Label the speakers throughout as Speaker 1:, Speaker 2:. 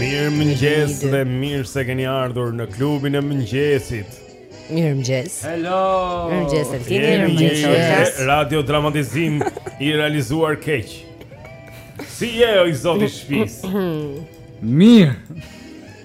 Speaker 1: Mirë mëngjes dhe mirë se keni ardhur në klubin e mëngjesit
Speaker 2: Mirë mëngjes
Speaker 1: Hello
Speaker 2: Mirë mëngjes
Speaker 1: Tini
Speaker 2: Mirë mëngjes Tini
Speaker 1: Radio dramatizim i realizuar keq Si je o i zoti i shpisë
Speaker 2: Mirë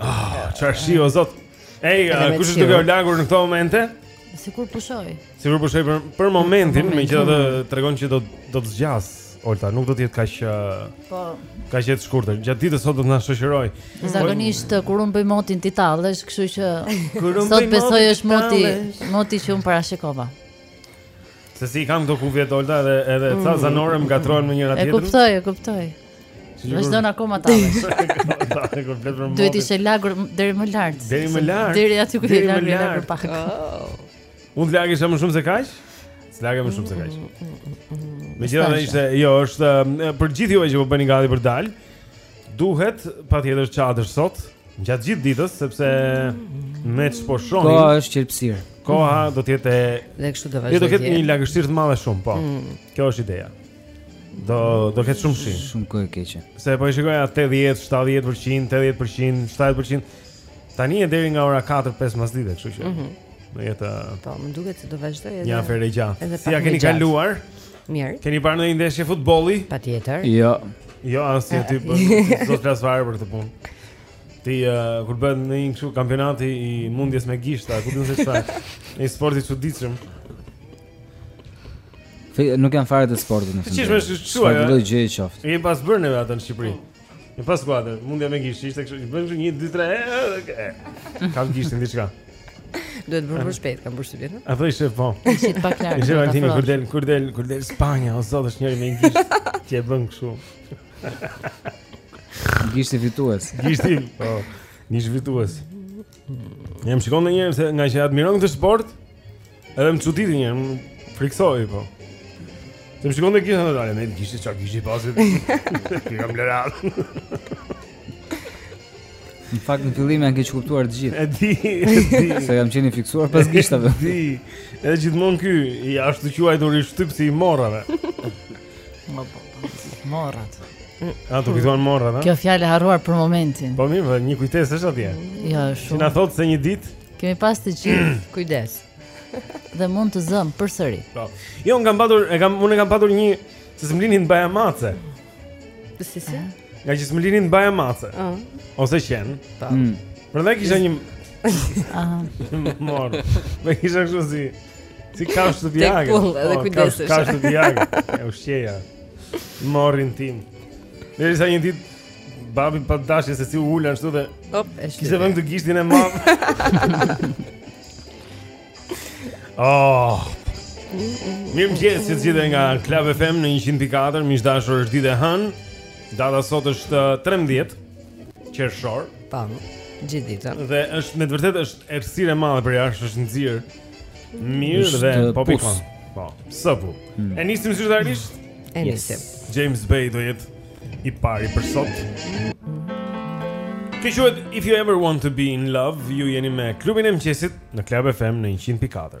Speaker 1: Ah, çfarë shi o zot? Ej, kush është duke u lagur në këto momente?
Speaker 3: Sikur
Speaker 1: pushoi. Sikur pushoi për për momentin, megjithatë tregon që do do të zgjasë. Olta, nuk do të jetë kaq
Speaker 3: po
Speaker 1: kaq jetëshkurtër. Gjatë ditës sot do të na shoqërojë.
Speaker 3: Zakonisht kur unë bëj motin ti tallesh, kështu që sot besoj është moti, moti që unë parashikova.
Speaker 1: Se si i kam këto kufje Olta edhe edhe ca mm. zanore më ngatërrohen me njëra
Speaker 3: tjetrën. E kuptoj, e kuptoj.
Speaker 1: Është dhënë akoma ta.
Speaker 3: Duhet të ishte lagur deri më lart.
Speaker 1: Deri më lart.
Speaker 3: Deri aty ku je lagur, lagur pak.
Speaker 1: Oh. U lagesh më shumë se kaq? S'lagesh më shumë se kaq. Mm,
Speaker 3: mm, mm, Megjithatë
Speaker 1: ishte, jo, është për gjithë juve që po bëheni gati për të dalë. Duhet patjetër çadër sot. Gjatë gjithë ditës sepse me ç'po
Speaker 4: shohim.
Speaker 1: Koha
Speaker 4: është qelbësirë.
Speaker 1: Koha mm. do të jetë
Speaker 2: dhe kështu do vazhdojë.
Speaker 1: Do ketë një lagështirë të madhe shumë, po. Mm. Kjo është ideja. Do do ketë shumë shi.
Speaker 4: Shumë kohë e keqe.
Speaker 1: Se po e shikoja te 80, 70%, 80%, 70%. Tani e deri nga ora 4-5 masdite, kështu që. Mhm. Mm do jetë
Speaker 2: Po, më duket se do vazhdojë edhe.
Speaker 1: Një copë herë gjatë. Si
Speaker 2: ia
Speaker 1: keni kaluar?
Speaker 2: Mirë.
Speaker 1: Keni parë ndonjë ndeshje futbolli?
Speaker 2: Patjetër.
Speaker 4: Jo.
Speaker 1: Jo, as ti s'do të flasësh fare për këtë punë. Ti uh, kur bëhet një kështu kampionati i mundjes me gishta, ku do të thuash? Një sport i çuditshëm.
Speaker 4: Fe, nuk jam fan i sportit në fund.
Speaker 1: Çish më
Speaker 4: shkruaj. Çfarëdo gjë qoftë?
Speaker 1: E pas bërë ne atë në Shqipëri. Ne pa skuadër, mundja me gishta, ishte kështu, bëjmë kështu një, dy, tre, e, e, kam gishtin diçka.
Speaker 2: Duhet bërë për shpejt, kam bërë
Speaker 1: sivjet, në? A
Speaker 3: thë ishe, po.
Speaker 1: Ishte
Speaker 3: pa klarë.
Speaker 1: Ishe Valentini, kur del, kur del, kur del Spanja, o zot është njëri me një gisht, që e bën kështu.
Speaker 4: Gishti fitues.
Speaker 1: Gishti, po, gishti fitues. Një më shikon dhe një herë se ngaqë admiron këtë sport Edhe më çuditi një herë, më frikësoi po Se më shikon dhe kishin dalë Me të kishë që kishë i pasit Gishta kam lënë
Speaker 4: Në fakt në fillim janë keqkuptuar të gjithë.
Speaker 1: E di, e di.
Speaker 4: Se kam qenë fiksuar pas gishtave.
Speaker 1: E di. Edhe gjithmonë ky i ashtuquajturi shtypësi i morrave.
Speaker 3: Mo po, po. Morrat.
Speaker 1: M'u kujtuan morrat, a?
Speaker 3: Kjo fjalë e harruar për momentin.
Speaker 1: Po mirë, një kujtesë është atje.
Speaker 3: Jo, shumë.
Speaker 1: Si na thotë se një ditë
Speaker 3: kemi pas të gjithë
Speaker 2: kujdes.
Speaker 3: Dhe mund të zëmë përsëri.
Speaker 1: Po. Jo, unë kam patur, e kam unë e kam patur një se s'më linin të mbaja mace.
Speaker 2: Si si?
Speaker 1: Ngaqë s'më linin të mbaja mace.
Speaker 2: Ëh.
Speaker 1: Ose qen. Po.
Speaker 4: Mm.
Speaker 1: Prandaj kisha një
Speaker 3: Aha.
Speaker 1: Morr. E kisha kështu si. Si ka është të vjagë
Speaker 2: Tek pullë edhe kujdesë
Speaker 1: Ka është të vjagë E u shqeja Morin tim Nërë sa një dit Babi pa dashje se si u ullë Nështu dhe
Speaker 2: Op, e
Speaker 1: shqeja
Speaker 2: Kise
Speaker 1: vëmë të gishtin e mam Oh Mirëmëngjes të gjithë nga Klab FM në 104 Miq të dashur është ditë e hënë Data sot është 13 Qershor
Speaker 2: Pamë Gjithë ditën
Speaker 1: Dhe është me të vërtetë është errësirë e madhe përjashta është nxirë Mirë dhe po pikon. Po, sapo. Hmm. E nisim zyrtarisht?
Speaker 2: E nisim.
Speaker 1: James Bay do jetë i pari për sot. Kjo quhet, if you ever want to be in love, ju jeni me klubin e
Speaker 5: mëngjesit
Speaker 6: në Klab FM në
Speaker 5: 100.4.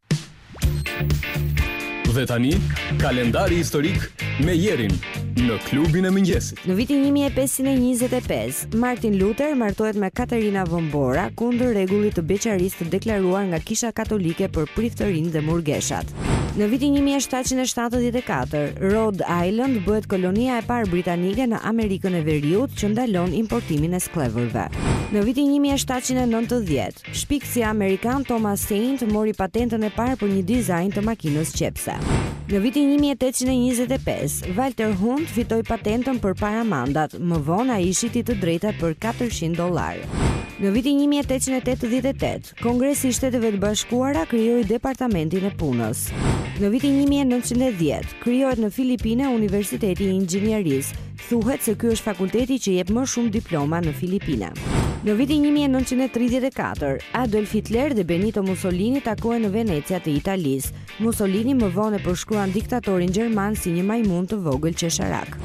Speaker 7: Dhe tani, kalendari historik me Jerin në klubin e mëngjesit.
Speaker 8: Në vitin 1525, Martin Luther martohet me Katerina von Bora kundër rregullit të beqarisë të deklaruar nga kisha katolike për priftërinjtë dhe murgeshat. Në vitin 1774, Rhode Island bëhet kolonia e parë britanike në Amerikën e Veriut që ndalon importimin e skllevërve. Në vitin 1790, Shpikësi amerikan Thomas Saint mori patentën e parë për një dizajn të makinës qepëse. Në vitin 1825, Walter Hunt fitoi patentën për paramanat, më vonë ai shiti të drejtat për 400 dollarë. Në vitin 1888, Kongresi i Shteteve të Bashkuara krijoi Departamentin e Punës. Në vitin 1910, krijohet në Filipine Universiteti i Inxhinierisë, Thuhet se ky është fakulteti që jep më shumë diploma në Filipine. Në vitin 1934, Adolf Hitler dhe Benito Mussolini takohen në Venecia të Italisë. Mussolini më vonë e përshkruan diktatorin gjerman si një majmun të vogël qesharak.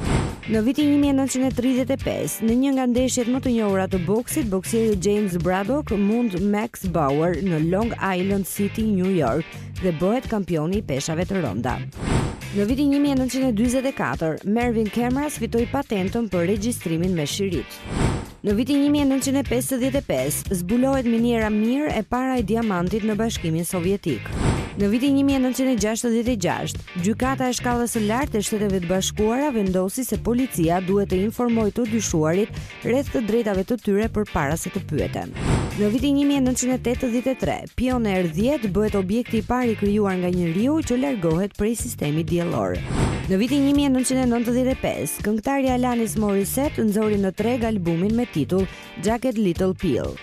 Speaker 8: Në vitin 1935, në një nga ndeshjet më të njohura të boksit, boksieri James Braddock mund Max Baer në Long Island City, New York, dhe bëhet kampioni i peshave të rënda. Në vitin 1944, Marvin Camras fitoi patentën për regjistrimin me shirit. Në vitin 1955, zbulohet miniera Mir e para e diamantit në Bashkimin Sovjetik. Në vitin 1966, Gjykata e Shkallës së Lartë e Shteteve të Bashkuara vendosi se policia duhet të informojë të dyshuarit rreth të drejtave të tyre përpara se të pyeten. Në vitin 1983, Pioneer dhjetë bëhet objekti i parë i krijuar nga njeriu që largohet prej sistemit diellor. Në vitin një mijë e nëntëqind e nëntëdhjetë e pesë, këngëtarja Alanis Morissette nxori në treg albumin me titull Jagged Little Pill.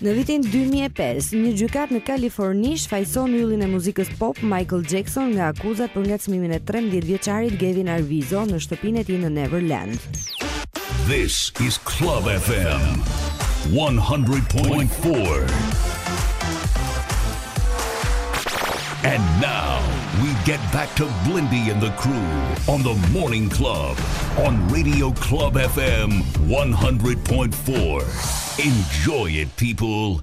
Speaker 8: Në vitin dy mijë e pesë, një gjykatë në Kaliforni shfajëson yllin e muzikës pop Michael Jackson nga akuzat për ngacmimin e trembëdhjetë vjeçarit Gavin Arvizo në shtëpinë e tij në Neverland.
Speaker 9: This is Club FM 100.4. And now we get back to Blindy and the crew on the Morning Club on Radio Club FM 100.4. Enjoy it people.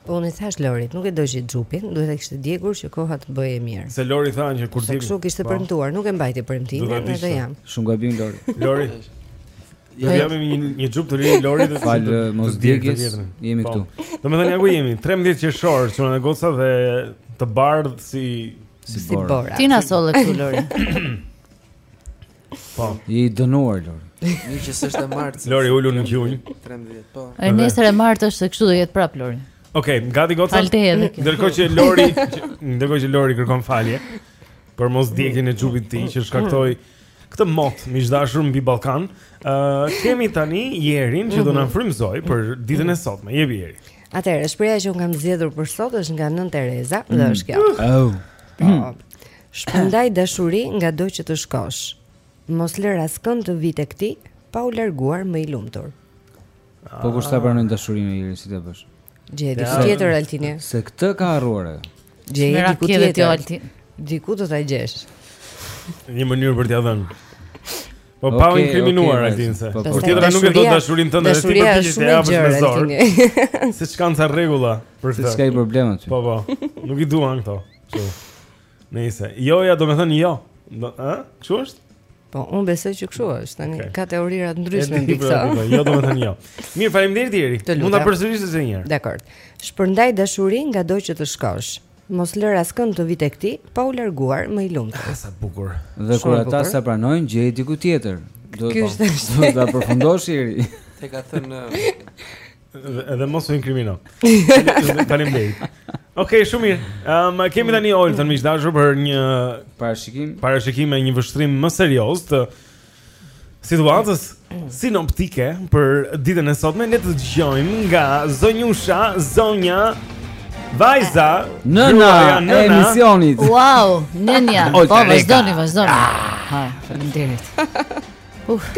Speaker 8: Po unë i thash Lorit, nuk e do që xhupin, duhet ta kishte djegur që koha të bëhej e mirë.
Speaker 1: Se Lori tha që kur djeg.
Speaker 8: Kështu kishte
Speaker 1: po.
Speaker 8: premtuar, nuk e mbajti premtimin, edhe jam.
Speaker 4: Shumë gabim Lori.
Speaker 1: Lori. Ja jam me një xhup të ri Lori të
Speaker 4: fal
Speaker 1: mosdjegjen.
Speaker 4: Jemi
Speaker 1: po.
Speaker 4: këtu.
Speaker 1: Domethënë ja ku jemi, 13 qershor, çuna e goca dhe të bardhë si
Speaker 4: si
Speaker 8: bora.
Speaker 3: Ti na solle këtu Lori.
Speaker 1: Po.
Speaker 4: Je i dënuar Lori.
Speaker 10: Mirë që s'është e martë.
Speaker 1: Lori ulu në gjunjë.
Speaker 10: 13, po.
Speaker 3: Ai nesër e martë është se kështu do jetë prap Lori.
Speaker 1: Okej, okay, gati goca. Ndërkohë që Lori, ndërkohë që Lori kërkon falje për mosdjegjen e xhupit të tij që shkaktoi këtë mot miq të dashur mbi Ballkan, ë uh, kemi tani Jerin që do na mhm. frymëzojë për ditën e sotme. Jepi Jeri.
Speaker 8: Atëherë, shprehja që unë kam zgjedhur për sot është nga Nënë Tereza, mm. dhe është kjo.
Speaker 4: Oh.
Speaker 8: Po. Shpërndaj dashuri ngado që të shkosh. Mos lër askënd të vijë tek ti pa u larguar më i lumtur.
Speaker 4: Po kush ta pranon dashurinë Eri si ta bësh? Gjej
Speaker 8: diku tjetër Altin.
Speaker 4: Se këtë ka harruar ajo.
Speaker 3: Gjej
Speaker 8: diku tjetër
Speaker 3: Altin.
Speaker 8: Diku do ta gjesh.
Speaker 1: Një mënyrë për t'ia dhënë. Po pa u inkriminuar Altin se.
Speaker 4: Po, po,
Speaker 1: por tjetra nuk e do dashurinë tënde, ti përpiqesh
Speaker 8: t'ia
Speaker 1: japësh me zor.
Speaker 8: Se
Speaker 1: çka kanë ca rregulla për këtë.
Speaker 4: Se ç'ka problemi aty.
Speaker 1: Po po. Nuk i duan këto. Kështu. Nëse jo, jo do të thotë jo. Do, ë? Kështu është?
Speaker 8: Po, unë besoj që kështu është. Tani
Speaker 1: okay.
Speaker 8: ka teori të ndryshme mbi këtë.
Speaker 1: Po, jo, do të thotë jo. Mirë, faleminderit
Speaker 8: Eri.
Speaker 1: Mund ta përsërisësh edhe një herë.
Speaker 8: Dakord. Shpërndaj dashuri ngado që të shkosh. Mos lër askënd të vijë te ti, pa u larguar më i lumtur.
Speaker 1: Ah, sa bukur.
Speaker 4: Dhe kur ata s'e pranojnë gjej diku tjetër. Do
Speaker 8: të thotë,
Speaker 4: do ta përfundosh Eri.
Speaker 10: Të ka thënë
Speaker 1: Edhe mos u inkrimino. Faleminderit. Okej, okay, shumë mirë. Ehm, um, kemi tani Oltën miq të dashur për një
Speaker 4: parashikim.
Speaker 1: Parashikim me një vështrim më serioz të situatës sinoptike për ditën e sotme. Le të dëgjojmë nga zonjusha, zonja vajza,
Speaker 4: nëna e emisionit.
Speaker 3: Wow,
Speaker 1: nënëja.
Speaker 3: Po vazhdoni, vazhdoni. Ah, faleminderit. Uf.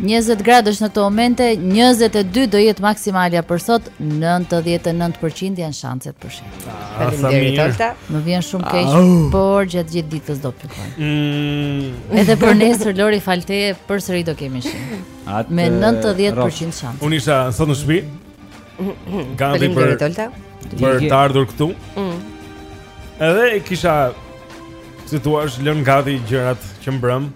Speaker 3: 20 gradë është në këto momente, 22 do jetë maksimalja për sot, 99% janë shanset për shi.
Speaker 8: Faleminderit Olta.
Speaker 3: Më vjen shumë keq, por gjatë gjithë ditës do pikojë.
Speaker 1: Mm.
Speaker 3: Edhe për nesër Lori fal të përsëri do kemi shi. Me 90% shanse.
Speaker 1: Unë isha sot në shtëpi, Gati për për të ardhur këtu.
Speaker 8: Mm.
Speaker 1: Edhe e kisha si thua, lënë gati gjërat që mbrëm.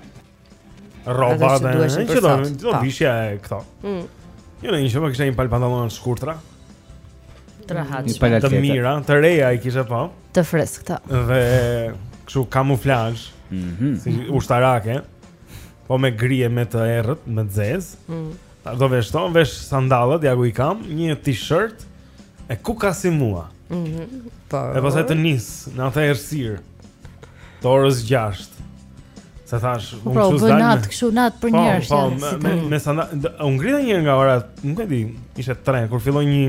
Speaker 1: Rroba
Speaker 8: dhe
Speaker 1: ç'do
Speaker 8: të
Speaker 1: vishja e këto.
Speaker 8: Mm.
Speaker 1: Jo, në çantë kishte një palë pantallona të shkurtra.
Speaker 3: Të rahatshme.
Speaker 1: Të mira, të reja i kisha pa. Po.
Speaker 3: Të freskëta.
Speaker 1: Dhe kështu kamuflazh.
Speaker 4: Mhm.
Speaker 1: Si ushtarake. Po me gri e me të errët, me të zezë. Mhm. Do vesh to, vesh sandalët, ja ku i kam, një t-shirt e ku ka si mua.
Speaker 8: Mhm. Mm po.
Speaker 1: E pastaj të nis në atë errësir. Të orës 6. Sa thash,
Speaker 3: po,
Speaker 1: unë
Speaker 3: pra, ç'u
Speaker 1: zgjat. Po,
Speaker 3: natë, kështu natë për
Speaker 1: po,
Speaker 3: njerëz.
Speaker 1: Po, me, me, me sandalë, u ngrita një nga ora, nuk e di, ishte 3 kur filloi një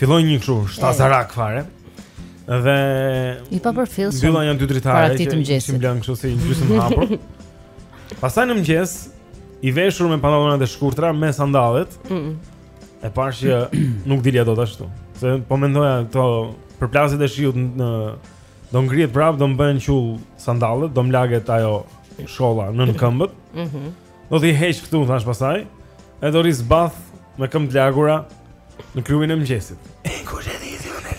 Speaker 1: filloi një kështu, shtazarak fare. Dhe
Speaker 3: i papërfillshëm.
Speaker 1: Mbylla një dy dritare.
Speaker 3: Para këtij të mëngjesit.
Speaker 1: I kishim lënë kështu si gjysmë hapur. Pastaj në mëngjes i veshur me pantallonat e shkurtra me sandallet. Ëh.
Speaker 8: Mm.
Speaker 1: E pashë që nuk dilja dot ashtu. Se po mendoja këto përplasjet e shiut do më ngrihet prapë, do m'bëhen qull sandallet, do m'laget ajo sholla nën këmbët.
Speaker 8: Mhm.
Speaker 1: Mm do t'i heq këtu thashë pastaj. E do rri zbath me këmbë të lagura Në klubin e mëngjesit. Kush e di ti unë?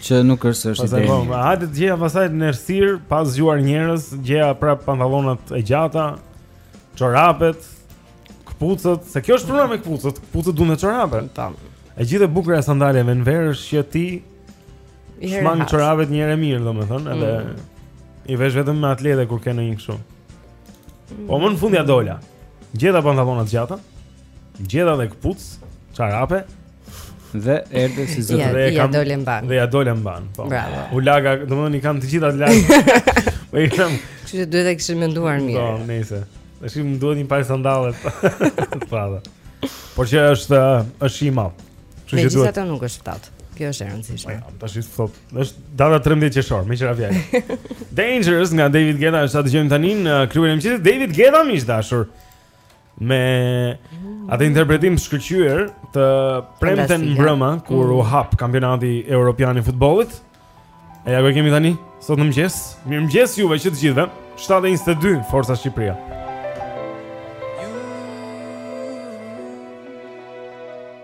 Speaker 4: Që nuk është,
Speaker 1: s'është
Speaker 4: ide.
Speaker 1: Po, hajde të gjeja pastaj në errësirë, pa zgjuar njerëz, gjeja prapë pantallonat e gjata, çorapet, këpucët, se kjo është puna me këpucët, këpucët duan dhe çorape.
Speaker 8: Tam.
Speaker 1: E gjithë e bukur e sandaleve në verë është që t'i
Speaker 8: shmangësh
Speaker 1: çorapet një herë e mirë, domethënë, edhe mm. i vesh vetëm me atlete kur ke në një këshu. Mm. Po më në fund ia dola, gjeta pantallonat e gjata, Gjeta dhe këpucë, çorape
Speaker 4: dhe erdha si zot
Speaker 1: dhe ia
Speaker 8: dole mbanë.
Speaker 1: Dhe ia dole mbanë, po.
Speaker 8: Bravo.
Speaker 1: U laga, domethënë i kam të gjitha të lagura. Po i kam.
Speaker 8: Kështu që duhet ta kishim menduar mirë.
Speaker 1: Po, nejse. Tashi duhet një palë sandalet. Po. Por që është shi i madh. Kështu që duhet.
Speaker 8: nuk është ftohtë. Kjo është e rëndësishme.
Speaker 1: Po, tashi sot, është data 13 qershor, miq, ja vjen. Dangerous nga David Guetta, ta dëgjojmë tani në klubin e mëngjesit, David Guetta miq të dashur. me atë interpretim të shkëlqyer të premten mbrëma kur u mm. hap kampionati europian i futbollit. E ja ku e kemi tani sot në mëngjes. Mirëmëngjes juve që të gjithëve. 7:22 Forca Shqipëria.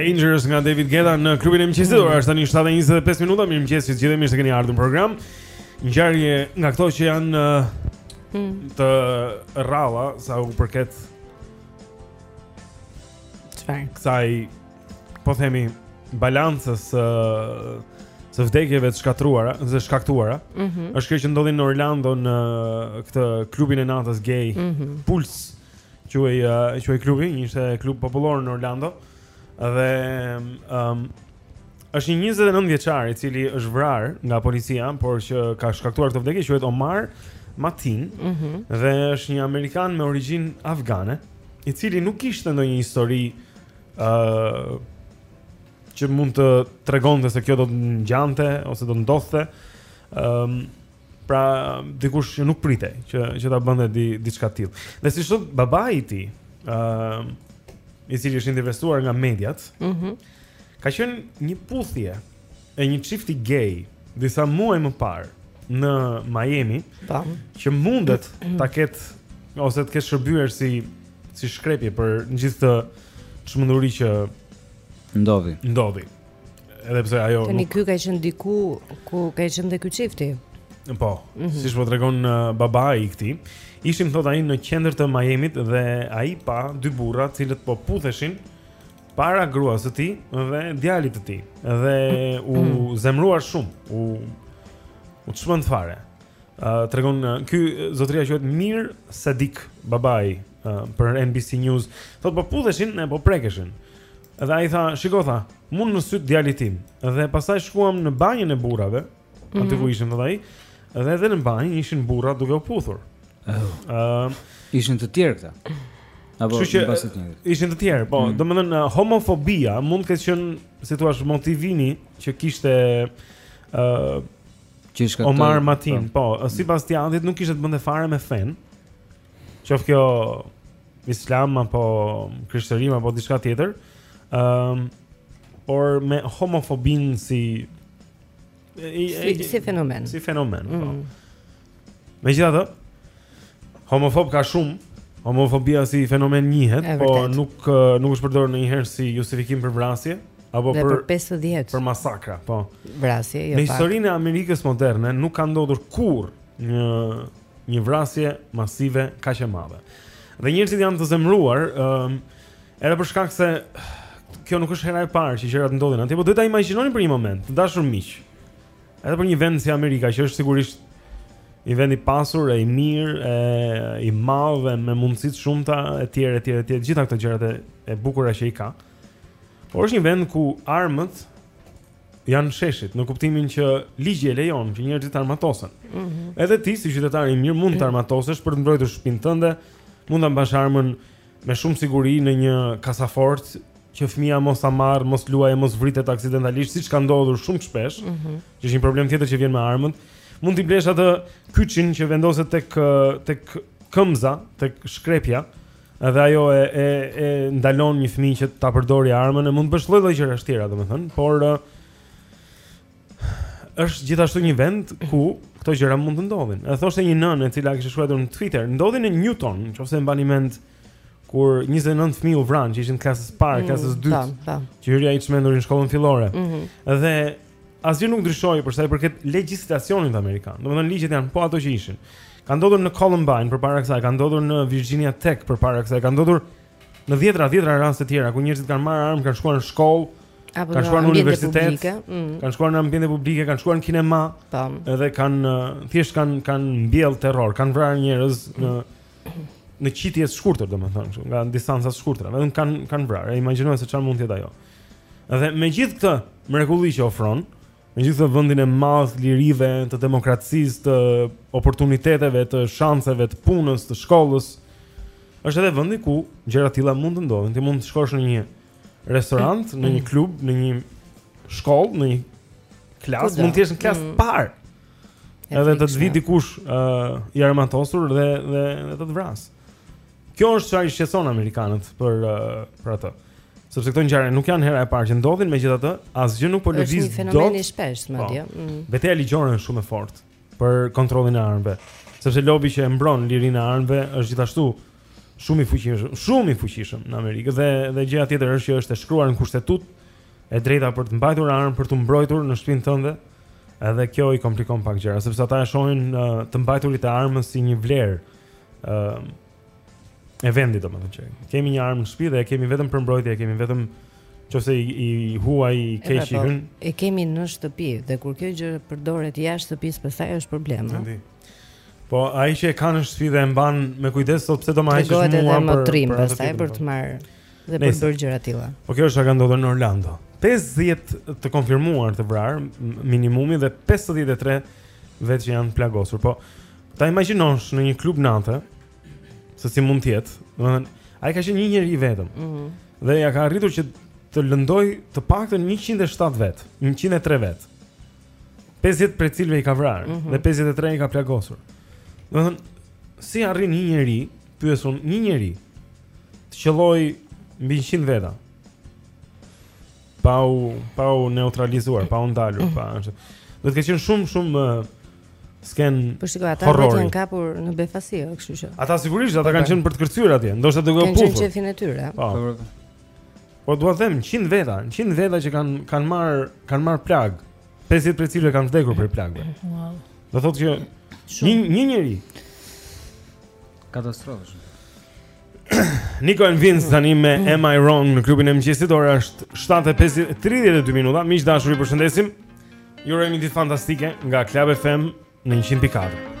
Speaker 11: Dangerous
Speaker 1: nga David Guetta në klubin e mëngjesit. Mm. Ora është tani 7:25 minuta. Mirëmëngjes, ju të gjithë, mirë se keni ardhur në program. Ngjarje nga këto që janë uh,
Speaker 2: mm.
Speaker 1: të rralla sa u përket
Speaker 2: çfarë?
Speaker 1: Kësaj po themi balancës së së vdekjeve të shkatruara, të shkaktuara.
Speaker 2: Mm -hmm.
Speaker 1: Është kjo që ndodhi në Orlando në këtë klubin e natës gay,
Speaker 2: mm
Speaker 1: -hmm. Pulse, quhej quhej klubi, ishte klub popullor në Orlando dhe ëm um, Është një 29 vjeçar i cili është vrarë nga policia, por që ka shkaktuar këto vdekje, quhet Omar Matin,
Speaker 2: mm -hmm.
Speaker 1: dhe është një amerikan me origjinë afgane, i cili nuk kishte ndonjë histori ë uh, që mund të tregonte se kjo do të ngjante ose do të ndodhte. Ëm um, Pra, dikush që nuk pritej që që ta bënte di diçka të tillë. Dhe siç thotë babai i tij, ë uh, i cili është intervistuar nga mediat,
Speaker 2: ëh, mm -hmm.
Speaker 1: ka qenë një puthje e një çifti gay disa muaj më parë në Miami,
Speaker 2: po,
Speaker 1: që mundet ta ketë ose të ketë shërbyer si si shkrepje për gjithë këtë çmenduri që
Speaker 4: ndodhi.
Speaker 1: Ndodhi. Edhe pse ajo
Speaker 8: Tani
Speaker 1: nuk...
Speaker 8: ky ka qenë diku ku ka qenë dhe ky çifti.
Speaker 1: Po,
Speaker 8: mm -hmm.
Speaker 1: siç po tregon uh, babai i këtij, ishim thotë ai në qendër të Miami-t dhe ai pa dy burra, të cilët po putheshin para gruas së tij dhe djalit të tij. Dhe u mhm. zemërua shumë, u u çmend fare. Ë uh, tregon uh, ky zotëria quhet Mir Sadik, babai uh, për NBC News, thotë po putheshin e po prekeshin. Dhe ai tha, shiko tha, mu në sytë djalit tim. Dhe pastaj shkuam në banjën e burrave, aty mm
Speaker 4: -hmm.
Speaker 1: ku ishim thotë ai, dhe edhe në banjë ishin burra duke u puthur.
Speaker 4: Ëh, oh.
Speaker 1: uh,
Speaker 4: ishin të tjerë këta. Apo mbase të njëjtë.
Speaker 1: Ishin të tjerë, po,
Speaker 4: mm.
Speaker 1: domethënë uh, homofobia mund të ketë qenë, si të thuash, motivimi që kishte ëh uh,
Speaker 4: që kishte
Speaker 1: Omar Matin, po, po sipas të atit nuk kishte të bënte fare me fenë. qoftë kjo islam apo krishterim apo diçka tjetër. Ëm um, por me homofobinë si,
Speaker 8: si, si fenomen.
Speaker 1: Si fenomen. Po.
Speaker 8: Mm.
Speaker 1: Megjithatë, homofobë ka shumë homofobia si fenomen njihet, po nuk nuk është përdorur ndonjëherë si justifikim për vrasje apo për,
Speaker 8: për 50
Speaker 1: për masakra, po.
Speaker 8: Vrasje jo.
Speaker 1: Në historinë e Amerikës moderne nuk ka ndodhur kurrë një një vrasje masive kaq e madhe. Dhe njerëzit janë të zemëruar, ëm, edhe për shkak se kjo nuk është hera e parë që gjërat ndodhin atje, por duhet ta imagjinoni për një moment, të dashur miq. Edhe për një vend si Amerika, që është sigurisht një vend i pasur, e i mirë, e i madh, me mundësi të shumta etj etj etj, gjithë këto gjërat e bukura që i ka. Por është një vend ku armët janë sheshit në kuptimin që ligji e lejon që njerëzit të armatosen.
Speaker 8: Mm -hmm.
Speaker 1: Edhe ti si qytetar i mirë mund të armatosesh për të mbrojtur shtëpinë tënde, mund ta mbash armën me shumë siguri në një kasafortë që fëmija mos ta marrë, mos luajë, mos vritet aksidentalisht, siç ka ndodhur shumë shpesh.
Speaker 8: Mm -hmm.
Speaker 1: Që është një problem tjetër që vjen me armët. Mund t'i blesh atë kyçin që vendoset tek tek këmbëza, tek shkrepja, Edhe ajo e e e ndalon një fëmijë që ta përdori armën, e mund të bësh lloj-lloj gjërash të tjera, domethënë, por ë, është gjithashtu një vend ku këto gjëra mund të ndodhin. E thoshte një nënë e cila kishte shkruar në Twitter, ndodhi në Newtown, nëse e mbani mend kur 29 fëmijë u vranë që ishin klasës së parë,
Speaker 8: mm,
Speaker 1: klasës
Speaker 8: së
Speaker 1: dytë. Që hyri ai i çmenduri në shkollën fillore.
Speaker 8: Mm -hmm.
Speaker 1: Dhe Asgjë nuk ndryshoi për sa i përket legjislacionit amerikan. Domethënë ligjet janë po ato që ishin. Ka ndodhur në Columbine përpara kësaj, ka ndodhur në Virginia Tech përpara kësaj, ka ndodhur në dhjetra dhjetra raste të tjera ku njerëzit kanë marrë armë, kanë shkuar në shkollë,
Speaker 8: apo
Speaker 1: kanë shkuar në universitet,
Speaker 8: mm.
Speaker 1: kanë shkuar në ambiente publike, kanë shkuar në kinema. Tam.
Speaker 8: Po.
Speaker 1: Edhe kanë thjesht kanë kanë mbjellë terror, kanë vrarë njerëz në në qitje të shkurtër, domethënë, nga distanca të shkurtëra, vetëm kanë kanë vrarë. Imagjino se çfarë mund të jetë ajo. Dhe me gjithë këtë mrekulli që ofron, me gjithë këtë vendin e madh të lirive të demokracisë, të oportuniteteve, të shanseve, të punës, të shkollës, është edhe vendi ku gjëra të tilla mund të ndodhin, ti mund të shkosh në një restorant, mm. në një klub, në një shkollë, në një klasë, mund të jesh në klasë
Speaker 8: mm.
Speaker 1: të
Speaker 8: parë,
Speaker 1: edhe të të vijë dikush uh, i armatosur dhe, dhe, dhe të të vrasë. Kjo është çfarë i shqetëson amerikanët për uh, për atë. Sepse këto ngjarje nuk janë hera e parë që ndodhin, megjithatë, asgjë nuk po lëviz dot.
Speaker 8: Është një fenomen i shpeshtë,
Speaker 1: po, madje.
Speaker 8: Mm.
Speaker 1: Beteja ligjore është shumë e fortë për kontrollin e armëve, sepse lobi që e mbron lirinë e armëve është gjithashtu
Speaker 12: shumë i fuqishëm, shumë i fuqishëm në Amerikë dhe dhe gjëja tjetër është që është e shkruar në kushtetutë e drejta për të mbajtur armë, për të mbrojtur në shtëpinë tënde. Edhe kjo i komplikon pak gjërat, sepse ata e shohin të mbajturit e armës si një vlerë, ë uh, e vendit domethënë që kemi një armë në shtëpi dhe e kemi vetëm për mbrojtje, e kemi vetëm nëse i, i huaj i keq i
Speaker 2: po,
Speaker 12: hyn.
Speaker 2: E kemi në shtëpi dhe kur kjo gjë përdoret jashtë shtëpisë, pastaj është problem,
Speaker 12: a? Po ai që e ka në shtëpi dhe e mban me kujdes sot pse do më hajë
Speaker 2: shumë mua për trim, pastaj për të po. marr dhe për të bërë gjëra të tilla.
Speaker 12: Po kjo është ç'ka ndodhur në Orlando. 50 të konfirmuar të vrarë minimumi dhe 53 vetë që janë plagosur. Po Ta imagjinosh në një klub nate se si mund të jetë, domethënë ai ka qenë një njeri i vetëm.
Speaker 2: Ëh.
Speaker 12: Mm dhe ia ka arritur që të lëndojë të paktën 107 vetë, 103 vetë. 50 prej cilëve i ka vrarë
Speaker 2: mm -hmm.
Speaker 12: dhe 53 i ka plagosur. Domethënë si arrin një njeri, pyesun një njeri të qëllojë mbi 100 veta. pa u pa u neutralizuar, pa u ndalur, pa ashtu. Do të ketë qenë shumë shumë skenë.
Speaker 2: Po shikoj ata vetë janë kapur në befasi, kështu që.
Speaker 12: Ata sigurisht ata kanë
Speaker 2: po,
Speaker 12: qenë për të kërcyer atje, ndoshta duke u puthur.
Speaker 2: Kanë qenë
Speaker 12: në
Speaker 2: qejfin e tyre.
Speaker 12: Po. Po dua të them 100 veta, 100 veta që kanë kanë marrë kanë marrë plagë. 50 prej cilëve kanë vdekur për plagë.
Speaker 3: Wow.
Speaker 12: Do të thotë që një një njerëz
Speaker 4: katastrofë.
Speaker 12: Nico and Vince tani me Am I Wrong në klubin e mëngjesit. Ora është 7:32 minuta. Miq dashur, ju përshëndesim. Ju urojmë ditë fantastike nga Club FM në 100.4.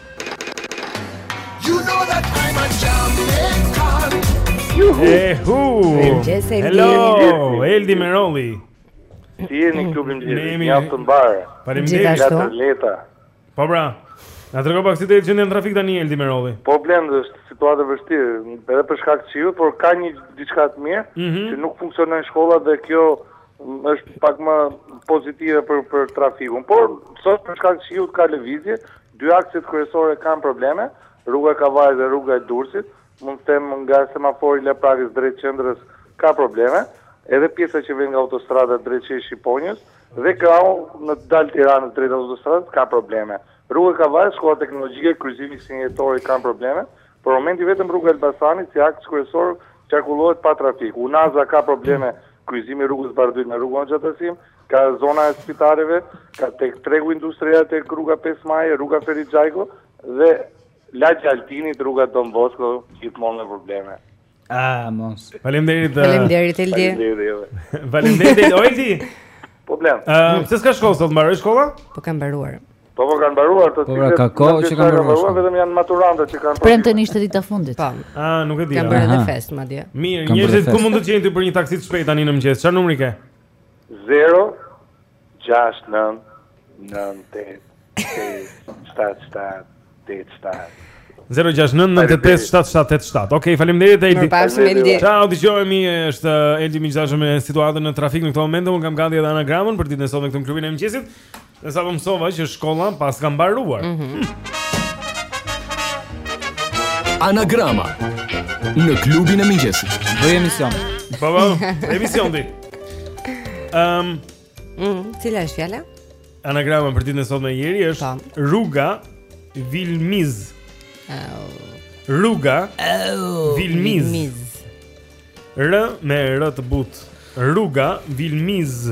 Speaker 1: Hello, Eldi Merolli.
Speaker 13: Si jeni klubin
Speaker 1: e
Speaker 13: gjithë?
Speaker 1: Ne
Speaker 13: jemi të mbarë.
Speaker 1: Faleminderit
Speaker 13: për atë leta.
Speaker 1: Po bra. Na tregon pak si është gjendja në trafik tani Eldi Merolli.
Speaker 13: Po Blendi është situatë e vështirë, edhe për shkak të shiut, por ka një diçka të mirë
Speaker 1: mm -hmm.
Speaker 13: që nuk funksionojnë shkollat dhe kjo është pak më pozitive për për trafikun. Por sot për shkak të shiut ka lëvizje, Dy akset kryesore kanë probleme, Rruga e Kavajës dhe Rruga e Durrësit. Mund të them nga semafori i Laprakës drejt qendrës ka probleme. Edhe pjesa që vjen nga autostrada drejt Sheshit Shqiponja dhe krahu në dalje të Tiranës drejt autostradës ka probleme. Rruga e Kavajës, shkolla teknologjike, kryqëzimi i 21 Dhjetorit kanë probleme. Për momentin vetëm rruga e Elbasanit si aks kryesor qarkullohet pa trafik. Unaza ka probleme kryqëzimi i rrugës Bardhyl me rrugën Hoxha Tahsim. Ka zona e spitaleve, ka tek tregu industrial tek rruga 5 Maji, rruga Ferit Xhajko dhe Lagja e Altinit, rruga Don Bosko, gjithmonë me probleme.
Speaker 4: Ah, mos.
Speaker 1: Faleminderit. Eh.
Speaker 8: Faleminderit Eldi.
Speaker 13: Faleminderit.
Speaker 1: Eldi. Eldi.
Speaker 13: Problem.
Speaker 1: Ëm, eh, pse s'ka shkollë sot mbaroi shkolla?
Speaker 8: Po ka mbaruar.
Speaker 13: Po po kanë mbaruar të
Speaker 4: gjithë. Po ka kohë që kanë mbaruar,
Speaker 13: vetëm janë maturantët që kanë.
Speaker 3: Premten ishte dita fundit.
Speaker 8: Po.
Speaker 1: Ah, nuk e di.
Speaker 8: Kanë bërë edhe fest madje.
Speaker 1: Mirë, njerëzit ku mund të të gjejnë ti për një taksi të shpejtë tani në mëngjes? Çfarë numri ke?
Speaker 13: Zero, gjashtë, nëntë, nëntë, tetë, shtatë, shtatë, shtatë, tetë,
Speaker 1: shtatë. 0699877787. Okej, faleminderit Eldi.
Speaker 8: Faleminderit.
Speaker 1: Ciao, dëgjohemi. Është eh, Eldi miq të dashur me situatën në trafik në këto momente. Unë kam gati edhe anagramën për ditën e sotme këtu në klubin e mëngjesit. Dhe sapo mësova që shkolla paska mbaruar. Mm -hmm.
Speaker 7: Anagrama në klubin e mëngjesit.
Speaker 4: Do jemi emision.
Speaker 1: Po po, emision ti. Ehm, um,
Speaker 8: mm, cila është fjala?
Speaker 1: Anagrama për ditën e sotme Jeri është Tam. Po. ruga Vilmiz. Oh. Ruga oh, Vilmiz. Vilmiz. R me R të butë. Ruga Vilmiz.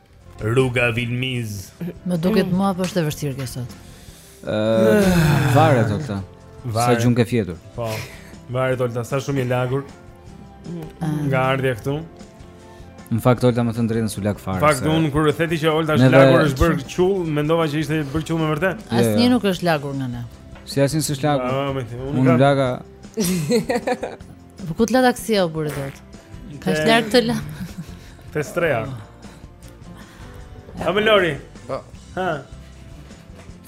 Speaker 1: Rruga Vilmiz.
Speaker 3: Më duket mm. mua apo është e vështirë kjo sot.
Speaker 4: Ëh, varet te. Sa gjumë ke fjetur.
Speaker 1: Po. Varet te sa shumë je lagur. Ah. Nga ardhja këtu.
Speaker 4: Në fakt Olta me thënë të drejtën s'u lag fare.
Speaker 1: Në fakt unë kur e the ti që Olta është lagur është bërë qull, mendova që ishte bërë qull me vërtetë.
Speaker 3: Jo, asnjë jo. nuk është lagur nga ne.
Speaker 4: Si asnjë s'është lagur.
Speaker 1: Ah, unë u
Speaker 4: laga.
Speaker 3: Po ku të la taksia o burrë zot?
Speaker 1: Kaq
Speaker 3: larg të la
Speaker 1: Te streha A me Lorin
Speaker 10: po.
Speaker 1: Ha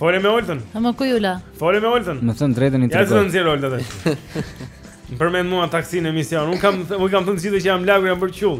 Speaker 1: Fole me Oltën
Speaker 3: A më ku ju la
Speaker 1: Fole me Oltën
Speaker 4: Me thënë të drejtën i
Speaker 1: të
Speaker 4: Ja
Speaker 1: zë në zero Oltën Më përmend mua taksinë në emision Unë kam, u kam thënë të gjithëve që jam lagur jam bërë qull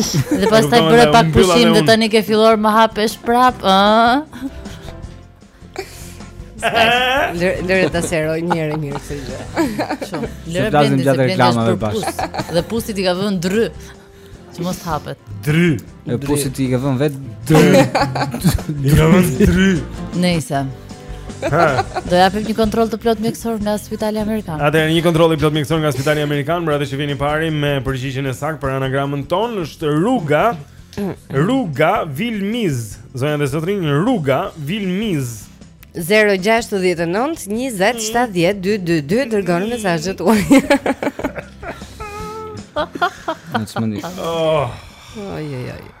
Speaker 1: Dhe
Speaker 4: pastaj
Speaker 3: bëre pak pushim
Speaker 1: dhe
Speaker 3: tani ke filluar me hapesh prapë, ë?
Speaker 6: Lëre ta sqaroj njëherë mirë këtë gjë
Speaker 3: Shumë Lëre Blendin se Blendi është për pus Dhe pusit i ka vënë dry Që mos hapet
Speaker 1: Dry
Speaker 4: Pusit i ka vënë vetë dry
Speaker 1: I ka vënë dry Nejse
Speaker 3: Do japim një kontroll të plot mjekësor nga Spitali Amerikan.
Speaker 1: Atëherë një kontroll i plot mjekësor nga Spitali Amerikan, pra atë që vjen i pari me përgjigjen e saktë për anagramën tonë është rruga Rruga Vilmiz. Zonja dhe zotërinj, rruga Vilmiz.
Speaker 6: 069 20 70 222 dërgoni mesazhet tuaja.
Speaker 4: Në çmendje.
Speaker 1: Oh.
Speaker 6: Oj oj oj.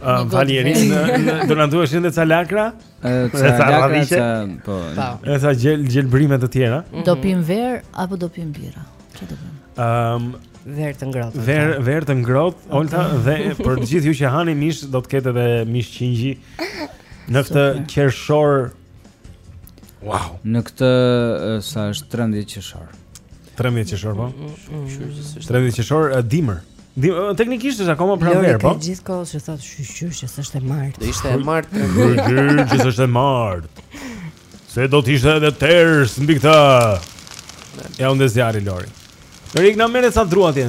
Speaker 3: Um, Valerin,
Speaker 1: do na duhen edhe ca lakra?
Speaker 4: Ca lakra, ca, po.
Speaker 1: Edhe ca gjel gjelbrime të tjera. Mhm.
Speaker 3: Do pimë verë apo do pimë birra? Çfarë do bëjmë?
Speaker 1: Ehm,
Speaker 2: verë të ngrohtë.
Speaker 1: Verë, verë të ngrohtë, Olta dhe për të gjithë ju që hani mish do të ketë edhe mish qingji në këtë qershor. Wow.
Speaker 4: Në këtë sa është 13 qershor.
Speaker 1: 13 qershor po.
Speaker 2: Mm,
Speaker 10: mm, mm.
Speaker 1: 13 qershor dimër. Dimër teknikisht është akoma pranverë, po.
Speaker 2: Gjithë kohës që thotë shyqyr që s'është e martë.
Speaker 10: Do ishte e martë.
Speaker 1: Shyqyr që s'është e martë. Se do të ishte edhe ters mbi këtë. Ja unë ndez zjarrin Lori. Lori
Speaker 2: na
Speaker 1: merr ca
Speaker 4: dru atje.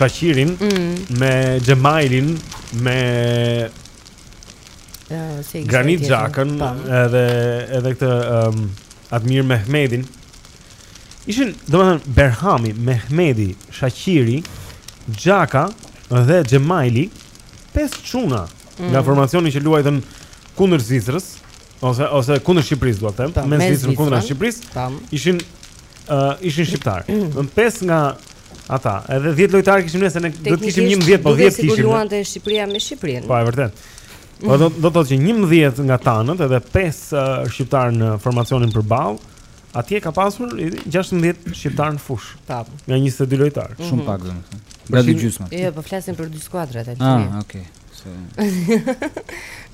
Speaker 4: Shaqirin
Speaker 1: mm. me Xhemailin me
Speaker 2: uh, si
Speaker 1: Granit Xhakën
Speaker 2: po.
Speaker 1: edhe edhe këtë um, Admir Mehmedin. Ishin, domethënë Behrami, Mehmedi, Shaqiri, Xhaka dhe Xhemaili, pesë çuna mm. nga formacioni që luajtën kundër Zvicrës ose ose kundër Shqipërisë, do të them, po,
Speaker 2: me
Speaker 1: Zvicrën kundër Shqipërisë. Ishin uh, ishin shqiptarë. Në 5 nga ata, edhe 10 lojtarë kishim nëse ne do të kishim 11, po 10 kishim. Duhet
Speaker 2: të Shqipëria me Shqipërinë.
Speaker 1: Po, e vërtetë. Po do do të thotë që 11 nga tanët edhe 5 uh, shqiptarë në formacionin përballë, atje ka pasur 16 shqiptarë në fushë.
Speaker 2: Tam. Po.
Speaker 1: Nga 22 lojtarë. Mm -hmm.
Speaker 4: Shumë pak domethënë. Nga dy gjysma.
Speaker 2: Jo, po flasim për dy skuadrat aty.
Speaker 4: Ah, okay.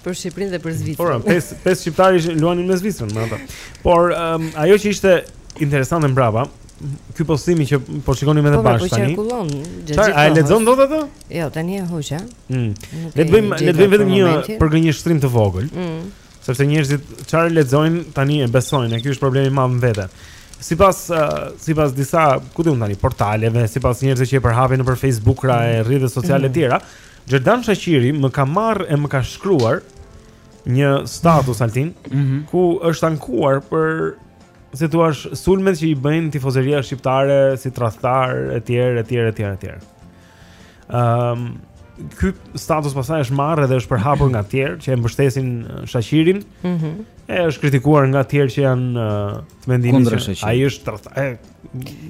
Speaker 2: për Shqipërinë dhe për Zvicrën.
Speaker 1: Por pesë pesë shqiptarë ishin luanin me Zvicrën, me ata. Por um, ajo që ishte interesante mbrapa, ky postimi që po shikonim edhe
Speaker 2: po, bash po
Speaker 1: tani.
Speaker 2: Po cirkulon gjithë.
Speaker 1: Çfarë a e lexon dot atë?
Speaker 2: Jo, tani e hoqa.
Speaker 1: Mm. Le të bëjmë le të bëjmë vetëm një përgënjeshtrim të vogël.
Speaker 2: Mm.
Speaker 1: Sepse njerëzit çfarë lexojnë tani e besojnë, ky është problemi në vete. Sipas uh, sipas disa, ku di unë tani, portaleve, sipas njerëzve që e përhapin nëpër Facebook-ra e rrjete sociale të mm. tjera, Xherdan Shaqiri më ka marrë e më ka shkruar një status mm. altin
Speaker 4: mm -hmm.
Speaker 1: ku është ankuar për si thua sulmet që i bëjnë tifozeria shqiptare si tradhtar etj etj etj etj. Ehm ky status pasaj është marrë dhe është përhapur nga të tjerë që e mbështesin Shaqirin.
Speaker 2: Mhm.
Speaker 1: Mm e është kritikuar nga të tjerë që janë të mendimit
Speaker 4: se
Speaker 1: ai është tradhtar.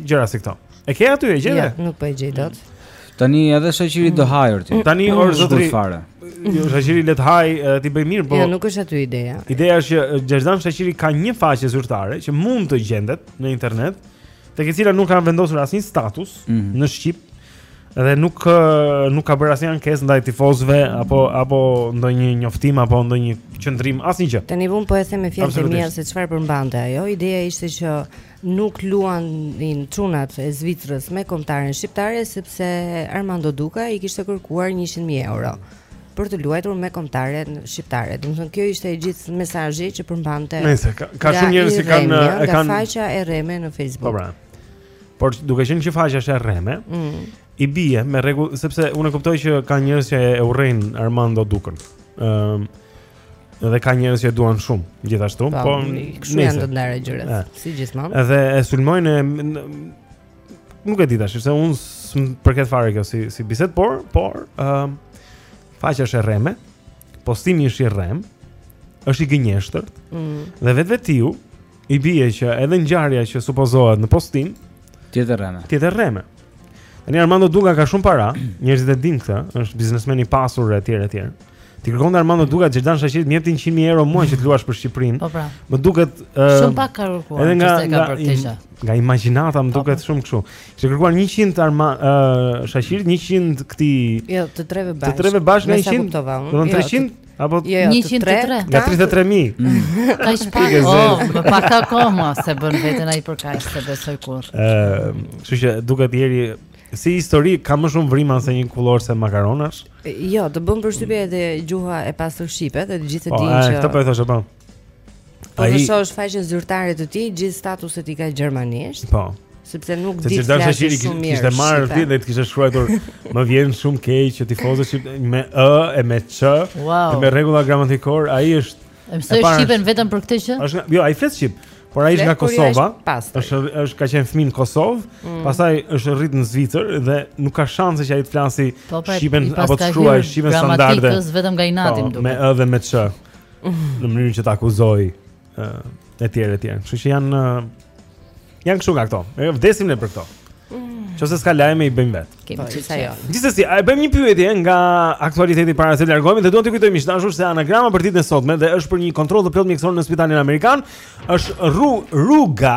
Speaker 1: Gjëra si këto. E ke aty e gjete?
Speaker 2: Ja, jo, nuk po e gjej dot.
Speaker 4: Tani edhe Shaqiri do hajur ti.
Speaker 1: Tani mm. është zotri
Speaker 4: fare.
Speaker 1: Jo, Shaqiri let haj ti bëj mirë, po.
Speaker 2: Jo, nuk është aty ideja.
Speaker 1: Ideja është që Xherdan Shaqiri ka një faqe zyrtare që mund të gjendet në internet, tek e cila nuk kanë vendosur asnjë status
Speaker 4: mm -hmm.
Speaker 1: në shqip dhe nuk nuk ka bërë asnjë ankesë ndaj tifozëve apo apo ndonjë njoftim apo ndonjë qëndrim asnjë gjë.
Speaker 2: Tani unë po e them me fjalë të mia se çfarë përmbante ajo. Ideja ishte që Nuk luanin çunat e Zvicrës me kombëtaren shqiptare sepse Armando Duka i kishte kërkuar 100 mijë euro për të luajtur me kombëtaren shqiptare. Domethënë kjo ishte i gjithë mesazhi që përmbante.
Speaker 1: Se ka, ka shumë njerëz që kanë e kanë
Speaker 2: faqja e rreme në Facebook.
Speaker 1: Po pra. Por duke qenë që faqja është e rreme,
Speaker 2: mm.
Speaker 1: i bie me rregull sepse unë e kuptoj që ka njerëz që e urrejnë Armando Dukën. Ëm um, Dhe ka njerëz që e duan shumë, gjithashtu.
Speaker 2: Po, kështu janë të ndara gjërat, si gjithmonë.
Speaker 1: Edhe e sulmojnë nuk e di tash, se unë s'më përket fare kjo si si bisedë, por por ë uh, faqja është e rreme, postimi është i rrem, është gënjeshtër.
Speaker 2: Mm.
Speaker 1: Dhe vetvetiu I bie që edhe ngjarja që supozohet në postim
Speaker 4: të jetë e rreme.
Speaker 1: Të jetë e rreme. Tani Armando Duka ka shumë para, njerëzit e dinë këtë, është biznesmen i pasur etj etj. T'i kërkojë Armando Duka Xherdan Shaqirit më jep 100.000 euro mua që të luash për Shqipërinë.
Speaker 3: Po pra.
Speaker 1: Më duket ë uh,
Speaker 3: shumë pak ka kërkuar.
Speaker 1: Edhe nga nga,
Speaker 3: nga,
Speaker 1: nga imagjinata më po, duket po. shumë kështu. Kishte kërkuar 100 Arma ë uh, Shaqirit 100 këtij
Speaker 2: Jo, të treve bashkë.
Speaker 1: Të treve bashkë nga 100.
Speaker 2: Domethënë
Speaker 1: 300. Apo
Speaker 3: 103
Speaker 1: nga 3300.
Speaker 3: Kaq pak. Oh, më pak akoma s'e bën veten ai për kaq s'e besoj kurrë.
Speaker 1: Ëm, ehm, kështu që duket Jeri si histori ka më shumë vrima se një kullorëse makaronash.
Speaker 2: Jo, të bën përshtypje edhe gjuha e pastër shqipe dhe të gjithë e,
Speaker 1: po,
Speaker 2: dinë që.
Speaker 1: Po, këtë po e thosha po.
Speaker 2: Po të shohësh faqen zyrtare të tij, gjithë statuset i ka gjermanisht.
Speaker 1: Po.
Speaker 2: Sepse nuk di të flasë shumë mirë.
Speaker 1: Kishte marrë ai dhe të kishte shkruar më vjen shumë keq që tifozët shqip me ë e me ç,
Speaker 3: wow.
Speaker 1: me rregulla gramatikore, ai është
Speaker 3: E
Speaker 1: mësoi
Speaker 3: shqipen vetëm për këtë që?
Speaker 1: Është, jo, ai flet shqip. Por ai është nga Kosova.
Speaker 2: Është
Speaker 1: është ka qenë fëmijë në Kosovë,
Speaker 3: mm.
Speaker 1: pastaj është rrit në Zvicër dhe nuk ka shanse që ai të flasi
Speaker 3: po, pra,
Speaker 1: shqipen apo të
Speaker 3: shkruajë
Speaker 1: shqipen standarde.
Speaker 3: Vetëm nga inati
Speaker 1: po,
Speaker 3: më duket.
Speaker 1: Me ë dhe me ç. në mënyrë që të akuzojë e tjerë e tjerë. Kështu që janë janë kështu nga këto. Ne vdesim ne për këto. Qofse mm. s'ka lajme i bëjmë vetë.
Speaker 3: Kemi çfarë
Speaker 2: sa jo.
Speaker 1: Gjithsesi, a e bëjmë një pyetje nga aktualiteti para se të largohemi dhe dua t'ju kujtoj miq të dashur se anagrama për ditën e sotme dhe është për një kontroll të plotë mjekësor në spitalin amerikan, është
Speaker 14: rruga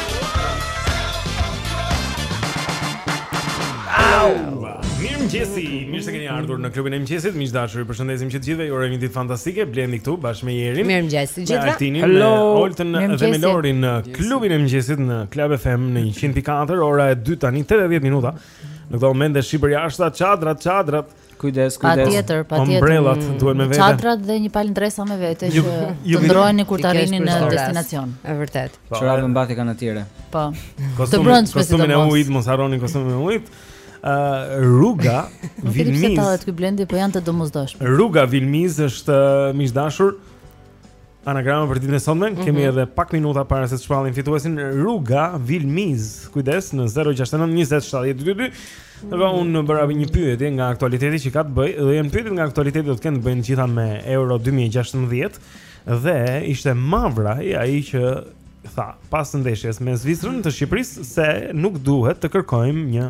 Speaker 14: mëngjesi.
Speaker 1: Mirë se keni ardhur në klubin e mëngjesit. Miq të dashur, ju përshëndesim që të gjithëve. Ju urojmë një ditë fantastike. Blendi këtu bashkë me Jerin.
Speaker 2: Mirë mëngjes
Speaker 1: të
Speaker 2: gjithëve.
Speaker 1: Altinin,
Speaker 2: Hello.
Speaker 1: Oltën dhe Melorin në klubin e mëngjesit në Club FM në 100.4 ora 8 tani e 30 minuta. Në këto momente shi përjashta çadrat, çadrat.
Speaker 4: Kujdes, kujdes.
Speaker 3: Patjetër, patjetër.
Speaker 1: Ombrellat mm, duhen me vete.
Speaker 3: Çadrat dhe një palë ndresa me vete që të ndërroheni kur të arrini në destinacion.
Speaker 2: Është vërtet.
Speaker 4: Po, Çorape mbathje gjëra të tjera.
Speaker 3: Po. Të brendshme specifikisht.
Speaker 1: Kostumin e ujit, mos harroni kostumin e ujit. Ë rruga Vilmiz.
Speaker 3: Po janë të domosdoshme.
Speaker 1: Rruga Vilmiz është miq të dashur. Anagrama për ditën e sotme, mm
Speaker 3: -hmm.
Speaker 1: kemi edhe pak minuta para se të shpallim fituesin Rruga Vilmiz. Kujdes në 069 20 70 222. Dhe va unë bëj një pyetje nga aktualiteti që ka të bëjë Dhe Jeri pyetje nga aktualiteti do të kenë të bëjnë të gjitha me Euro 2016 Dhe ishte Mavraj ai që tha Pas ndeshjes me Zvicrën të Shqipërisë Se nuk duhet të kërkojmë një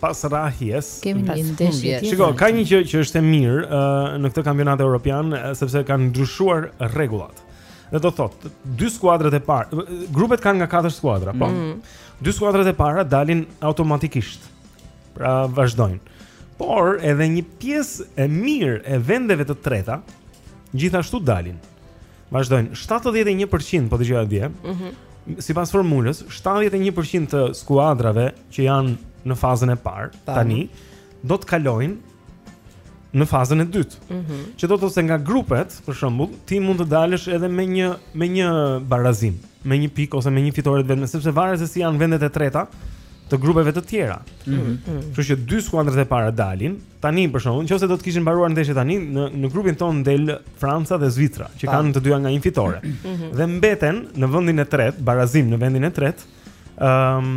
Speaker 4: pas
Speaker 1: rrahjes
Speaker 3: kemi një ndeshje tjetër.
Speaker 1: Shiko, ka një gjë që është e mirë uh, në këtë kampionat evropian sepse kanë ndryshuar rregullat. Dhe do thotë, dy skuadrat e para, grupet kanë nga katër skuadra, po.
Speaker 2: Mm -hmm.
Speaker 1: Dy skuadrat e para dalin automatikisht. Pra vazhdojnë. Por edhe një pjesë e mirë e vendeve të treta gjithashtu dalin. Vazhdojnë 71 për qind po dëgjoja dje.
Speaker 2: Ëh. Mm -hmm.
Speaker 1: Sipas formulës, 71 për qind të skuadrave që janë në fazën e parë tani do të kalojnë në fazën e dytë.
Speaker 2: Ëh. Mm -hmm.
Speaker 1: Që do të thotë se nga grupet, për shembull, ti mund të dalësh edhe me një me një barazim, me një pikë ose me një fitore të vetme, sepse varet se si janë vendet e treta të grupeve të tjera.
Speaker 4: Ëh. Mm -hmm.
Speaker 1: Kështu që dy skuadrat e para dalin, Tani për shembull, nëse do të kishin mbaruar ndeshjet tani, në në grupin ton del Franca dhe Zvicra, që kanë të dyja nga një fitore.
Speaker 2: Mhm.
Speaker 1: dhe mbeten në vendin e tretë, barazim në vendin e tretë. Ëm um,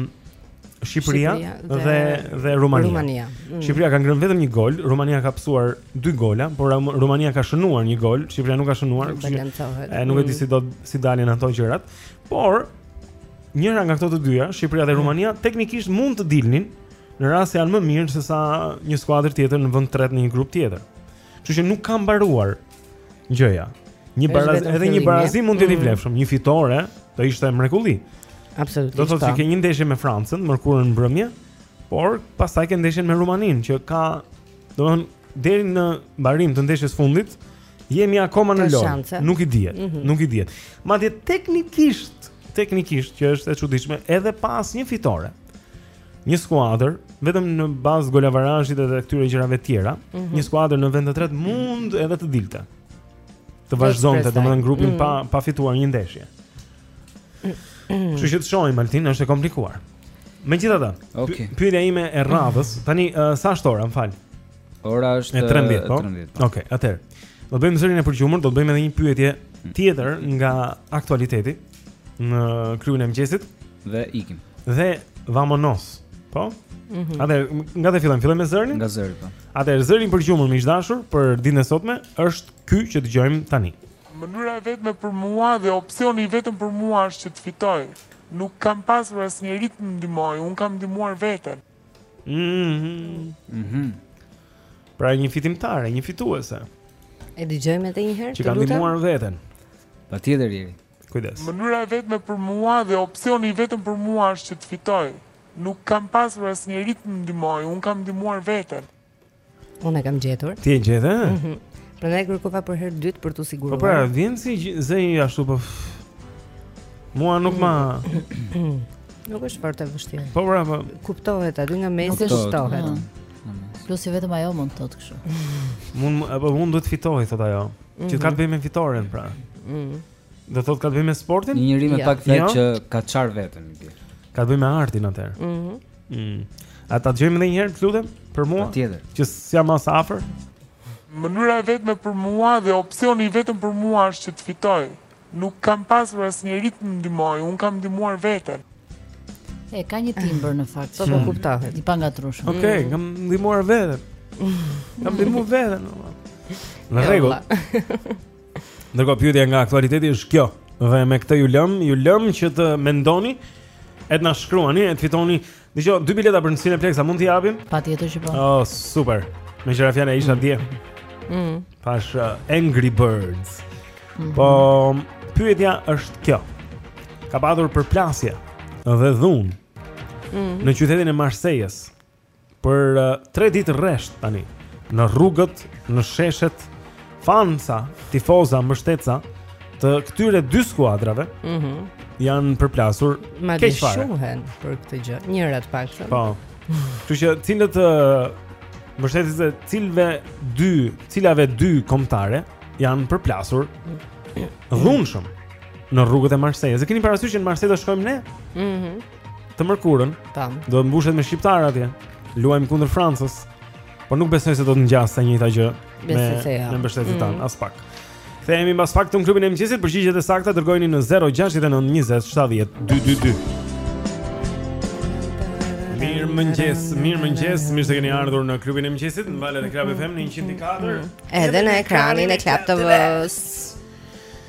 Speaker 1: Shqipëria,
Speaker 2: Shqipëria
Speaker 1: dhe,
Speaker 2: dhe
Speaker 1: dhe Rumania.
Speaker 2: Rumania. Mm.
Speaker 1: Shqipëria ka ngrënë vetëm një gol, Rumania ka pësuar dy gola, por Rumania ka shënuar një gol, Shqipëria nuk ka shënuar. Ë nuk e di
Speaker 2: mm.
Speaker 1: si do si dalin ato gjërat, por njëra nga këto të dyja, Shqipëria dhe mm. Rumania, teknikisht mund të dilnin Në rast se janë më mirë se sa një skuadër tjetër në vend tretë në një grup tjetër. Kështu që nuk ka mbaruar gjëja. Një baraz, edhe një barazim mund të jetë i
Speaker 2: mm.
Speaker 1: vlefshëm, një fitore do ishte mrekulli.
Speaker 2: Absolutisht.
Speaker 1: Do të thotë
Speaker 2: se
Speaker 1: po. ke një ndeshje me Francën mërkurën në mbrëmje, por pastaj ke ndeshjen me Rumaninë që ka, domethënë deri në mbarim të ndeshjes fundit jemi akoma në lojë. Nuk i dihet,
Speaker 2: mm -hmm.
Speaker 1: nuk i dihet. Madje teknikisht, teknikisht që është e çuditshme, edhe pa asnjë fitore. një skuadër vetëm në bazë golavarazhit dhe këtyre gjërave të tjera,
Speaker 2: mm -hmm.
Speaker 1: një skuadër në vend të tretë mund edhe të dilte. Të vazhdonte domethënë grupin
Speaker 2: mm -hmm.
Speaker 1: pa pa fituar një ndeshje. Mm -hmm. Kështu që të shohim Altin është e komplikuar. Megjithatë, okay. pyetja ime e radhës, tani uh, sa është ora, më fal.
Speaker 4: Ora është
Speaker 1: 13, po.
Speaker 4: 13, po.
Speaker 1: Okej, okay, atëherë. Do bëjmë zërin e përgjumur, do të bëjmë edhe një pyetje tjetër nga aktualiteti. në klubin e mëngjesit
Speaker 4: dhe ikim.
Speaker 1: Dhe vamonos. Po?
Speaker 2: Mm
Speaker 1: -hmm. Atëherë nga të fillojmë, fillojmë me zërin?
Speaker 4: Nga zëri po.
Speaker 1: Atëherë zëri i përgjumur miq të dashur për ditën e sotme është ky që dëgjojmë tani.
Speaker 15: Mënyra e vetme për mua dhe opsioni i vetëm për mua është që të fitoj. Nuk kam pasur asnjeri të më ndihmojë, un kam ndihmuar veten.
Speaker 1: Mhm.
Speaker 4: Mm mhm.
Speaker 1: Mm pra një fitimtare, një fituese.
Speaker 2: E dëgjojmë edhe një herë, të lutem.
Speaker 1: Që ka ndihmuar veten.
Speaker 4: Patjetër jeri.
Speaker 1: Kujdes.
Speaker 15: Mënyra e vetme për mua dhe opsioni i vetëm për mua është që të fitoj. Nuk kam pasur asnjeri të më ndihmojë, un kam ndihmuar veten.
Speaker 2: Unë e kam gjetur.
Speaker 1: Ti e gjetë? Ëh.
Speaker 2: Mm -hmm. Prandaj kërkova për herë dytë për tu siguruar.
Speaker 1: Po pra, vjen si zëri ashtu po. Mua nuk ma
Speaker 2: Nuk është fort e vështirë.
Speaker 1: Po pra, po.
Speaker 2: Kuptohet aty nga mesi
Speaker 4: kuptohet.
Speaker 3: Plus që vetëm ajo mund të thotë kështu.
Speaker 1: Mund apo mund duhet fitoj thotë ajo. Që mhm. ka të bëjë me fitoren pra.
Speaker 2: Mhm.
Speaker 1: Do thotë ka të bëjë me sportin?
Speaker 4: Një njeri me pak fjalë
Speaker 1: jo.
Speaker 4: që ka çar veten.
Speaker 1: Ka të bëjë me artin atëherë.
Speaker 2: Mhm.
Speaker 1: Mm. A ta dëgjojmë edhe një herë, të lutem, për mua?
Speaker 4: Patjetër.
Speaker 1: Që s'jam as afër.
Speaker 15: Mënyra e vetme për mua dhe opsioni i vetëm për mua është që të fitoj. Nuk kam pasur asnjeri të më ndihmojë, un kam ndihmuar veten.
Speaker 3: E ka një timbër në fakt,
Speaker 2: po po kuptohet.
Speaker 3: I pangatërrueshëm.
Speaker 1: Okej, okay,
Speaker 2: mm.
Speaker 1: kam ndihmuar veten. Kam ndihmuar veten. Në rregull. Ndërkohë pyetja nga aktualiteti është kjo. Dhe me këtë ju lëmë, ju lëmë që të mendoni e të na shkruani e të fitoni dëgjo dy bileta për në Cineplexx, a mund t'i japim?
Speaker 3: Patjetër që po.
Speaker 1: Oh, super. Meqë ra fjala isha dje.
Speaker 2: Mm.
Speaker 1: Pashë uh, Angry Birds.
Speaker 3: Mm -hmm.
Speaker 1: Po pyetja është kjo. Ka patur përplasje dhe dhunë
Speaker 2: mm -hmm.
Speaker 1: në qytetin e Marsejës. Për uh, tre ditë rresht tani në rrugët, në sheshet, fansa, tifoza, mbështetësa të këtyre dy skuadrave.
Speaker 2: Mhm.
Speaker 1: Mm janë përplasur keq fare.
Speaker 2: Shquhen për këtë gjë, njëra të paktën.
Speaker 1: Po. Kështu që cilët uh, mbështetës të cilëve dy, cilave dy kombëtare janë përplasur dhunshëm në rrugët e Marsejës. E keni parasysh që në Marsejë do shkojmë ne?
Speaker 2: Mhm.
Speaker 1: Mm të mërkurën.
Speaker 2: Tam.
Speaker 1: Do të mbushet me shqiptarë atje. Luajmë kundër Francës. Por nuk besoj se do të ngjasë e njëjta gjë me
Speaker 2: ja.
Speaker 1: me mbështetësit tanë, mm. aspak. Kthehemi mbas pak në klubin e mëngjesit, përgjigjet e sakta dërgojini në 069 20 70 222. Mirëmëngjes, mirëmëngjes, mirë se keni ardhur në klubin e mëngjesit, në valët e Club FM në 104. Mm.
Speaker 2: Edhe në ekranin e Club
Speaker 3: TV-së.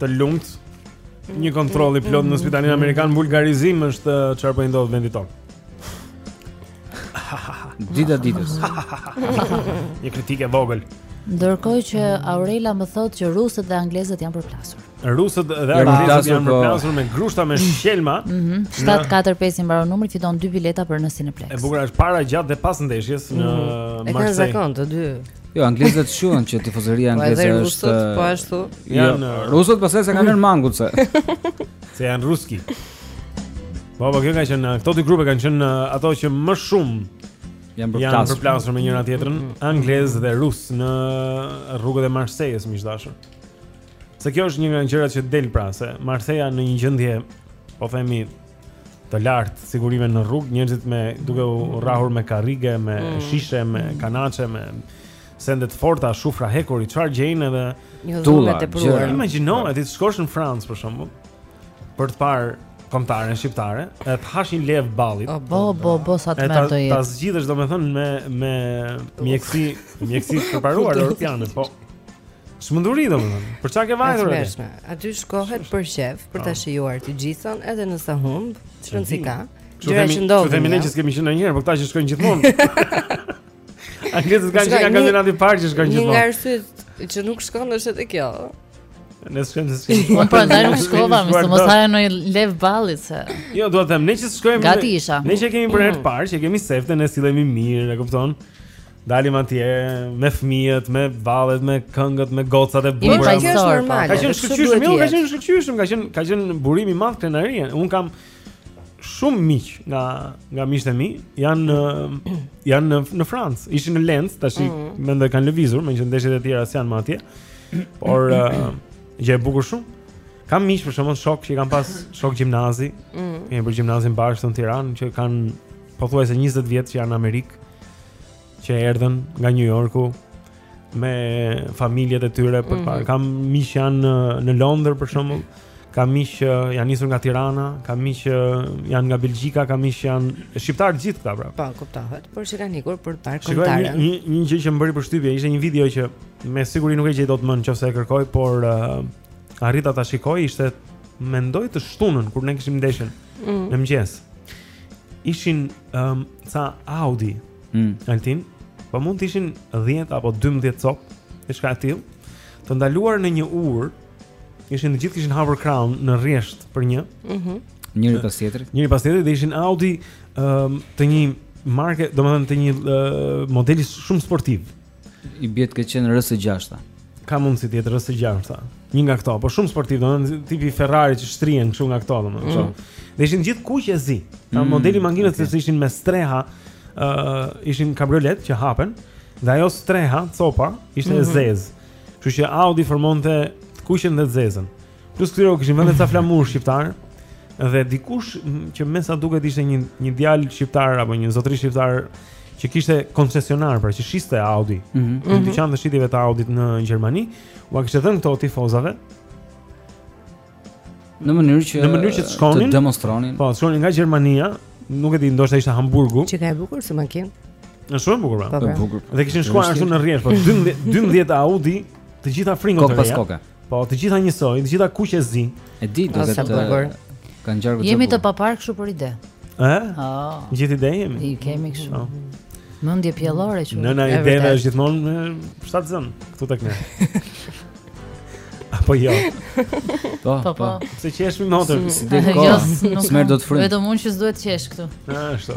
Speaker 3: Të
Speaker 1: lumtë. Një kontroll i plot në spitalin amerikan vulgarizim është uh, çfarë po i ndodh vendit tonë.
Speaker 4: Dita ditës.
Speaker 1: Një kritikë e vogël.
Speaker 3: Ndërkohë që Aurela më thotë që rusët dhe anglezët janë përplasur.
Speaker 1: Rusët dhe
Speaker 4: Janë
Speaker 1: anglezët
Speaker 4: përplasur,
Speaker 1: janë
Speaker 4: po.
Speaker 1: përplasur me grushta me shkelma.
Speaker 3: Mhm. 745 i mbaron numri, fiton dy bileta për në Cineplexx.
Speaker 1: E bukura është para, gjatë dhe pas ndeshjes në Mhm.
Speaker 2: E kanë
Speaker 1: Marseille.
Speaker 2: zakon të dy.
Speaker 4: Jo, anglezët shquhen që tifozeria
Speaker 2: po,
Speaker 4: angleze është.
Speaker 2: Po rusët po ashtu.
Speaker 4: Jo,
Speaker 1: Janë uh,
Speaker 4: rusët pastaj s'e kanë mangut se.
Speaker 1: Se janë ruski. Po, po kjo ka qenë, këto dy grupe kanë qenë uh, ato që më shumë
Speaker 4: janë përplasur.
Speaker 1: Janë
Speaker 4: përplasur
Speaker 1: me njëra tjetrën, mm. anglez dhe rus në rrugët e Marsejës, miq të dashur. Se kjo është një nga gjërat që del pra se Marseja në një gjendje, po themi, të lartë sigurie, me në rrugë, njerëzit me duke u rrahur me karrige, me
Speaker 2: mm.
Speaker 1: shishe, me mm. kanaçe, me sende të forta, shufra hekuri, çfarë gjejnë edhe
Speaker 2: jo, tulla të prurë.
Speaker 1: Imagjino, ti të shkosh në Francë për shembull, për të parë kombëtaren shqiptare, e të hash një levë ballit.
Speaker 3: Oh, bo, bo, bo, sa tmerr të
Speaker 1: jetë. Ta
Speaker 3: zgjidhësh, do
Speaker 1: me thënë, me, me mjekësi, mjekësi të përparuar, europiane, po. Çmenduri domethënë. Për çka ke vajtur?
Speaker 2: Është Aty shkohet për qejf, për ta po. shijuar të gjithën, edhe nëse humb, ç'rëndësi ka. Gjëra që ndodhin.
Speaker 1: Ju themi ne që s'kemi qenë ndonjëherë, por këta që shkojnë gjithmonë. Anglezët kanë qenë kanë ndonjë parë që shkojnë gjithmonë?
Speaker 2: Një arsye që nuk shkon është edhe kjo.
Speaker 1: Ne s'kemi ne s'kemi.
Speaker 3: Po prandaj nuk shkova, më
Speaker 1: se
Speaker 3: mos haja një levë ballit se.
Speaker 1: Jo, dua të them, ne që shkojmë.
Speaker 3: Gati isha.
Speaker 1: Ne që kemi për herë të mm. parë, që kemi sefte, ne sillemi mirë, e kupton? Dalim atje me fëmijët, me vallet, me këngët, me gocat e bukura.
Speaker 2: Kjo është normale.
Speaker 1: Ka qenë shkëlqyeshëm, jo, ka qenë shkëlqyeshëm, ka qenë ka qenë burim i madh krenarie. Un kam shumë miq nga nga miqtë e mi, janë janë në në Francë, ishin në Lens, tash
Speaker 2: mm -hmm.
Speaker 1: mendoj kanë lëvizur, meqenëse ndeshjet e tjera s'janë më atje. Por uh, gjë e bukur shumë. Kam miq për shembull shok që kam pas shok gjimnazi.
Speaker 2: Mm.
Speaker 1: Kemi bër gjimnazin bashkë në Tiranë që kanë pothuajse 20 vjet që janë në Amerikë, që erdhën nga New Yorku me familjet e tyre për parë.
Speaker 2: Mm -hmm.
Speaker 1: Kam miq që janë në, në Londër për shembull, kam miq që janë nisur nga Tirana, kam miq që janë nga Belgjika, kam miq që janë shqiptarë gjithë këta pra.
Speaker 2: Po, kuptohet, por që kanë ikur për të parë
Speaker 1: kombëtaren. Një, një, një gjë që më bëri përshtypje ishte një video që me siguri nuk e gjej dot më në qoftë se e kërkoj, por uh, arrita ta shikoj ishte mendoj të shtunën kur ne kishim ndeshjen
Speaker 2: mm.
Speaker 1: në mëngjes. ishin um, ca Audi
Speaker 4: mm.
Speaker 1: Altin Po mund të ishin 10 apo 12 cop Diçka e till Të ndaluar në një ur Ishin të gjithë kishin hapur kraun në rjesht për një
Speaker 2: mm -hmm.
Speaker 4: Njëri pas tjetrit
Speaker 1: Njëri pas tjetrit dhe ishin Audi um, Të një marke Domethënë të një uh, modeli shumë sportiv
Speaker 4: I bie të ketë qenë rësë gjashta.
Speaker 1: Ka mundësi të jetë rësë gjashta. Një nga këto, por shumë sportiv, domethënë tipi Ferrari që shtrihen kështu nga këto domethënë.
Speaker 2: Mm.
Speaker 1: Dhe ishin gjithë kuq e zi. Ka
Speaker 4: mm,
Speaker 1: modeli makinës
Speaker 4: okay.
Speaker 1: sepse ishin me streha, ë uh, ishin kabriolet që hapen dhe ajo streha, copa, ishte mm -hmm. e
Speaker 2: mhm.
Speaker 1: zezë. Kështu që Audi formonte të kuqen dhe të zezën. Plus këtyre u kishin vënë ca flamur shqiptar dhe dikush që me sa duket ishte një një djalë shqiptar apo një zotëri shqiptar që kishte koncesionar, pra që shiste Audi.
Speaker 4: Mm -hmm.
Speaker 1: Në mhm. dyqan të shitjeve të Audit në Gjermani, ua kishte dhënë këto tifozave.
Speaker 4: Në mënyrë që
Speaker 1: në mënyrë që të shkonin,
Speaker 4: të demonstronin.
Speaker 1: Po, shkonin nga Gjermania, nuk e di, ndoshta ishte Hamburgu.
Speaker 2: Që ç'ka e bukur si makinë.
Speaker 1: Në shumë bukur, pra.
Speaker 2: Po, po.
Speaker 4: bukur.
Speaker 1: Dhe kishin shkuar ashtu në rrjesht, po 12 12 Audi, të gjitha fringo të reja.
Speaker 4: Kokë pas koke.
Speaker 1: Po, të gjitha njësoj, të gjitha kuq e zi.
Speaker 4: E di
Speaker 2: domethënë.
Speaker 4: Kan gjarë gjatë.
Speaker 3: Jemi të papar kështu për ide.
Speaker 1: Ë?
Speaker 3: Oh.
Speaker 1: Gjithë ide jemi.
Speaker 3: I kemi kështu.
Speaker 1: Oh.
Speaker 3: Mendje pjellore që.
Speaker 1: Nëna
Speaker 2: e
Speaker 1: ideve është gjithmonë shtatzën këtu tek ne. Apo jo.
Speaker 4: Po,
Speaker 3: po. po.
Speaker 1: S'e qesh
Speaker 4: më motër.
Speaker 3: Jo, nuk.
Speaker 4: S'merr dot frymë.
Speaker 3: Vetëm unë që s'duhet
Speaker 4: të qesh
Speaker 3: këtu. Ashtu.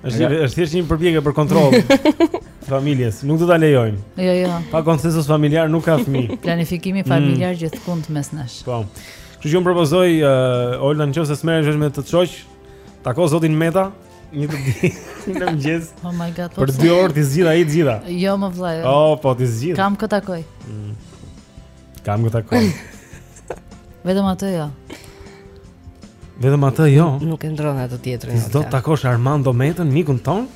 Speaker 16: Është është thjesht një përpjekje për kontroll familjes. Nuk do ta lejojmë.
Speaker 3: Jo, jo.
Speaker 16: Pa konsensus familjar nuk ka fëmijë.
Speaker 3: Planifikimi familjar mm. gjithkund mes nesh.
Speaker 16: Po. Kështu që unë propozoj uh, Olta në qoftë se s'merresh vesh me tët shoq, tako zotin Meta një të di. Në mëngjes.
Speaker 3: Oh my god. Po
Speaker 16: për dy orë t'i zgjidh ai të gjitha.
Speaker 3: Jo, më vëllai. Jo.
Speaker 16: Oh, po t'i zgjidh.
Speaker 3: Kam kë të takoj. Mm.
Speaker 16: Kam këta kohë.
Speaker 3: Vetëm atë jo.
Speaker 16: Vetëm atë jo.
Speaker 2: Nuk e ndërron atë
Speaker 16: tjetrën. Do të takosh Armando Metën, mikun tonë?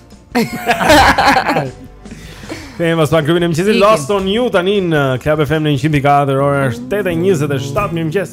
Speaker 16: Kthehemi pas pak Klubi e mëngjesit Lost on You tani në Club FM në 104 ora është 8:27 mirëmëngjes.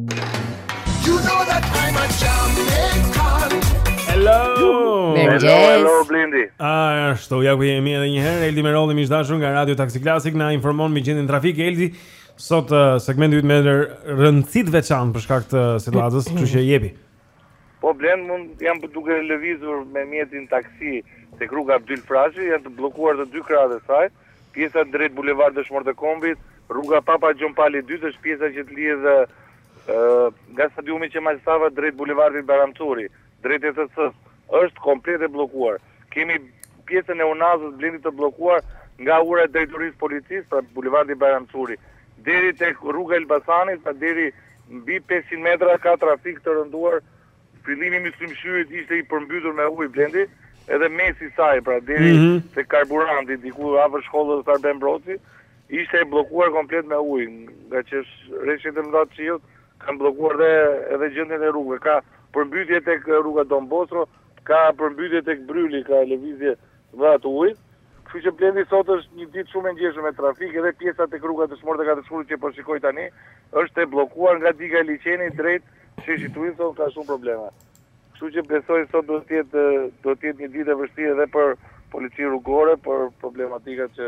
Speaker 17: You know that I'm a Jamaican.
Speaker 2: Hello.
Speaker 13: Hello, hello Blendi.
Speaker 1: Ah, ashtu ja ku jemi edhe një herë Eldi Merolli miq të dashur nga Radio Taxi Classic na informon me gjendjen e trafikut Eldi. Sot uh, segmenti yt me rëndësi të veçantë për shkak të situatës, kështu që jepi.
Speaker 13: Po Blendi, unë jam duke lëvizur me mjetin taksi tek rruga Abdyl Frashëri, janë të bllokuar të dy krahët e saj, pjesa drejt Bulevardit Dëshmorët e Kombit, rruga Papa Gjon Pali i dytë është pjesa që të lidh nga stadiumi Qemal Stafa drejt Bulevardit Bajram Curri, drejt ETC-së. Është komplet e bllokuar. Kemi pjesën e Unazës Blendi të bllokuar nga ura e drejtorisë së policisë, pra Bulevardi Bajram Curri, deri tek rruga e Elbasanit, pra deri mbi pesëqind metra ka trafik të rënduar. Fillimi i Myslim Shyrit ishte i përmbytur me ujë Blendi, edhe mesi i saj, pra deri tek karburanti diku afër shkollës Arben Broci, ishte e bllokuar komplet me ujë, ngaqë reshjet e mëdha të shiut, Kanë bllokuar edhe edhe gjendjen e rrugëve. Ka përmbytje tek rruga Don Bosco, ka përmbytje tek Bryli, ka lëvizje dhe atë ujit. Kështu që Blendi sot është një ditë shumë e ngjeshur me trafik, edhe pjesa tek rruga Dëshmorët e Katër Shkurtit që po shikoj tani, është e bllokuar nga diga e liqenit drejt sheshit Wilson, ka shumë probleme. Kështu që besoj sot do të jetë do të jetë një ditë e vështirë edhe për policinë rrugore, për problematikat që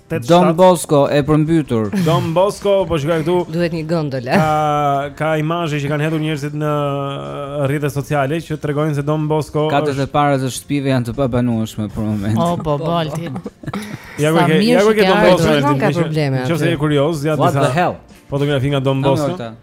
Speaker 4: Don Bosco e përmbytur.
Speaker 1: Don Bosco po shikoj këtu.
Speaker 2: Duhet një gondolë.
Speaker 1: Ka ka imazhe që kanë hedhur njerëzit në uh, rrjete sociale që tregojnë se Don Bosco
Speaker 4: katet e para të shtëpive janë të pabanueshme për momentin.
Speaker 3: Oh, po, po,
Speaker 1: altin.
Speaker 3: Ja
Speaker 1: ku ke, ja ku ke Don Bosco. Nëse je kurioz, ja disa. Fotografi nga Don Bosco.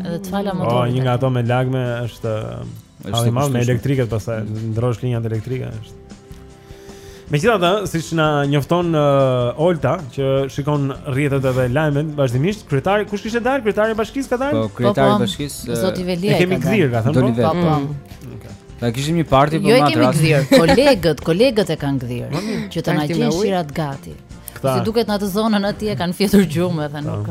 Speaker 1: Edhe
Speaker 3: të fala
Speaker 1: më
Speaker 3: Oh,
Speaker 1: një nga ato me lagmë është Halli
Speaker 4: i
Speaker 1: madh me elektrikët pastaj mm. ndërrosh linjat elektrike është. Megjithatë, siç na njofton uh, Olta që shikon rrjetet edhe lajmet vazhdimisht, kryetari kush kishte dalë? Kryetari i bashkisë ka dalë?
Speaker 4: Po, kryetari i
Speaker 3: po,
Speaker 4: po, bashkisë.
Speaker 3: Uh,
Speaker 4: Zoti
Speaker 3: Veliaj.
Speaker 1: E kemi
Speaker 3: gdhirë,
Speaker 1: ka thënë. Po,
Speaker 3: po. po.
Speaker 1: Mm. Okej.
Speaker 4: Ta kishim një parti për
Speaker 3: jo, matras.
Speaker 4: Jo
Speaker 3: e
Speaker 4: kemi
Speaker 3: gdhirë, kolegët, kolegët e kanë gdhirë që të na gjejnë shirat gati.
Speaker 1: Këta.
Speaker 3: Si duket në atë zonën atje kanë fjetur gjumë dhe nuk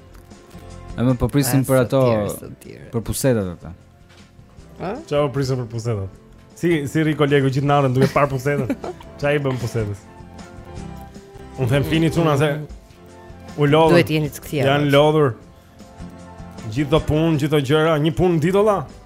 Speaker 1: Ama
Speaker 4: po
Speaker 1: prisnin për
Speaker 4: ato për pusetat ata.
Speaker 1: Ëh? Ça po prisnin për pusetat. Si si rri kolegu gjithë natën duke parë pusetat. Ça i bën pusetës. Unë them flini çuna se u lodhët.
Speaker 2: Duhet të jeni të kthjellët.
Speaker 1: Janë lodhur. Gjithë ato punë, gjithë ato gjëra, një punë ditë o vlla.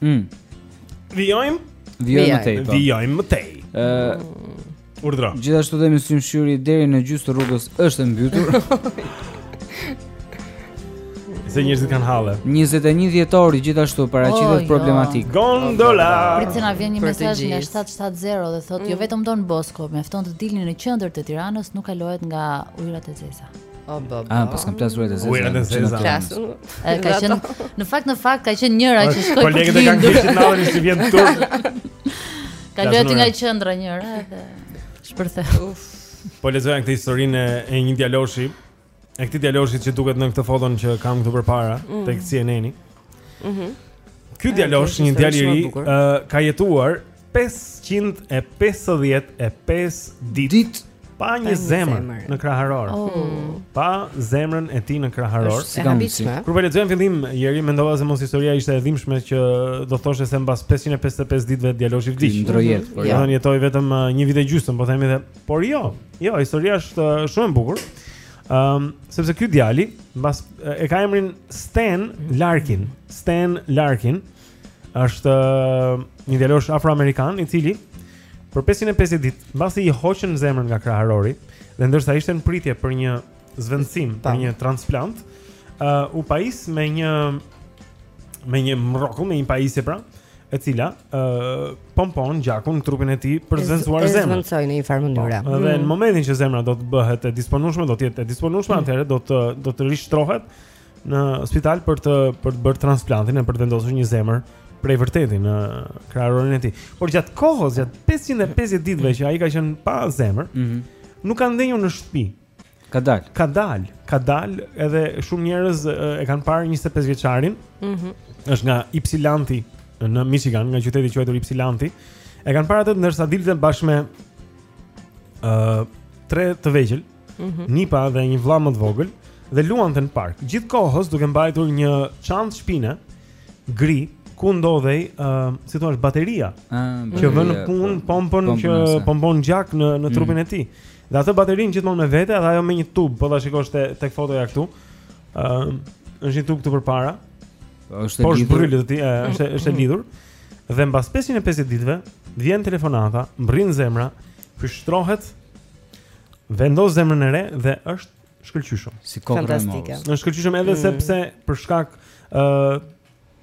Speaker 4: Mm.
Speaker 1: Vijojmë?
Speaker 4: Vijojmë më tej. Po.
Speaker 1: Vijojmë më tej.
Speaker 4: Ë
Speaker 1: Urdhra.
Speaker 4: Gjithashtu dhe Myslym Shyri deri në gjysmë të rrugës është e mbytur.
Speaker 1: Se njerëzit kanë halle.
Speaker 4: 21 dhjetori gjithashtu paraqitet
Speaker 3: oh,
Speaker 4: problematike.
Speaker 3: Jo.
Speaker 1: Gondola.
Speaker 3: Prit se na vjen një mesazh nga 770 dhe thotë jo
Speaker 2: mm.
Speaker 3: jo vetëm Don Bosco, mjafton të dilni në qendër të Tiranës, nuk kalohet nga ujërat e zeza.
Speaker 2: Oh, ba, ba.
Speaker 4: Ah, paskan plas ujërat e zeza.
Speaker 1: Ujërat e zeza.
Speaker 3: Ka qenë në fakt në fakt ka qenë njëra që shkoi.
Speaker 1: Kolegët e kanë gjithë natën s'i vjen turp.
Speaker 3: Ka
Speaker 1: lëti
Speaker 3: nga qendra njëra edhe shpërtheu. Uf.
Speaker 1: Po lexoja këtë historinë e një djaloshi. E këtij djaloshi që duket në këtë foton që kam këtu përpara,
Speaker 2: mm.
Speaker 1: tek CNN-i.
Speaker 2: Mhm.
Speaker 1: Mm
Speaker 2: Ky
Speaker 1: djalosh, një djalë i ri, uh, ka jetuar 555 ditët pa një zemër në kraharor.
Speaker 2: Oh. Hmm.
Speaker 1: Pa zemrën e tij në kraharor.
Speaker 2: Si kam ditë. Eh?
Speaker 1: Kur po lexoja në fillim, Ieri mendova se mos historia ishte e dhimbshme që do thoshte se mbas 555 ditëve djaloshi vdiq.
Speaker 4: Ndërroi jetë,
Speaker 1: po
Speaker 4: ja.
Speaker 1: Ai jetoi vetëm eh, një vit e gjysmë, po themi dhe, por jo. Jo, historia është eh, shumë e bukur. Ëm, um, sepse ky djali mbas e ka emrin Stan Larkin, Stan Larkin është uh, një djalosh afroamerikan i cili për 550 ditë mbasi i hoqën zemrën nga kraharori dhe ndërsa ishte në pritje për një zëvendësim, për një transplant, uh, u pajis me një me një mrrokull, me një pajisje pra, e cila ë uh, pompon gjakun në trupin e tij për të
Speaker 2: zëvendësuar
Speaker 1: zemrën.
Speaker 2: Zëvendësoi në një farë mënyre.
Speaker 1: Dhe
Speaker 2: mm.
Speaker 1: në momentin që zemra do të bëhet e disponueshme, do të jetë e disponueshme, mm. atëherë do të do të rishtrohet në spital për të për të bërë transplantin e për të vendosur një zemër prej vërteti në kraharorin e tij. Por gjatë kohës, gjatë 550 ditëve që ai ka qenë pa zemër,
Speaker 4: mm -hmm.
Speaker 1: nuk ka ndenjur në shtëpi.
Speaker 4: Ka dal.
Speaker 1: Ka dal, ka dal edhe shumë njerëz e kanë parë 25 vjeçarin.
Speaker 2: Mhm.
Speaker 1: Mm është nga Ypsilanti në Michigan, nga qyteti i quajtur Ypsilanti. E kanë parë atë ndërsa dilte bashkë me ë uh, tre të vegjël,
Speaker 2: mm -hmm.
Speaker 1: nipa dhe një vëlla më të vogël dhe luante në park. Gjithë kohës duke mbajtur një çantë shpine gri ku ndodhej, ë, uh, si thua, bateria.
Speaker 4: Ah,
Speaker 1: që vë në punë
Speaker 4: po, pompën
Speaker 1: që pompon gjak në në trupin
Speaker 4: mm.
Speaker 1: e tij. Dhe atë baterinë gjithmonë me vete dhe ajo me një tub, po ta shikosh te tek fotoja këtu. Ëm, ehm, uh, është një tub këtu përpara. Poshtë
Speaker 4: lidhur.
Speaker 1: Po ti, është është e lidhur. Dhe mbas 550 ditëve vjen telefonata, mbërrin zemra, rishtrohet, vendos zemrën e re dhe është shkëlqyshëm.
Speaker 4: Si kokë
Speaker 2: Fantastike.
Speaker 1: Është shkëlqyshëm edhe
Speaker 2: mm.
Speaker 1: sepse për shkak ë
Speaker 2: uh,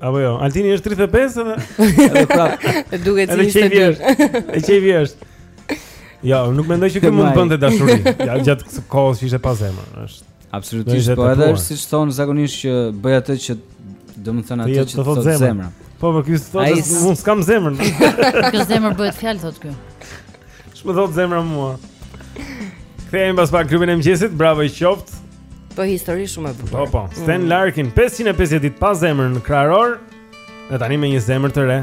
Speaker 1: Apo jo, Altini është 35 edhe
Speaker 4: edhe
Speaker 2: prap. Duket si njëzet
Speaker 1: e
Speaker 2: dy.
Speaker 1: E çevi është. Jo, nuk mendoj që kjo mund të bënte dashuri. Ja gjatë kësaj kohës që ishe pa zemër, është.
Speaker 4: Absolutisht, po edhe është siç thon zakonisht që bëj atë që domethënë atë që thot
Speaker 1: zemra. Po, po ky thotë
Speaker 4: se
Speaker 1: unë s'kam zemër.
Speaker 3: Kjo zemër bëhet fjalë thotë ky.
Speaker 1: Ç'më thot zemra mua. Kthehemi pas pak Klubin e Mëngjesit. Bravo i qoftë.
Speaker 2: Po histori shumë e bukur.
Speaker 1: Po po. Stan mm. Larkin 550 ditë pa zemër në krahor. Dhe tani me një zemër të re.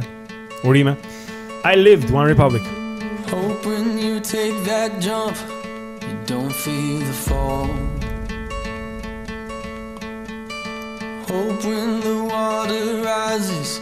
Speaker 1: Urime. I lived one republic.
Speaker 12: Hope when you take that jump, you don't feel the fall. Hope when the water rises.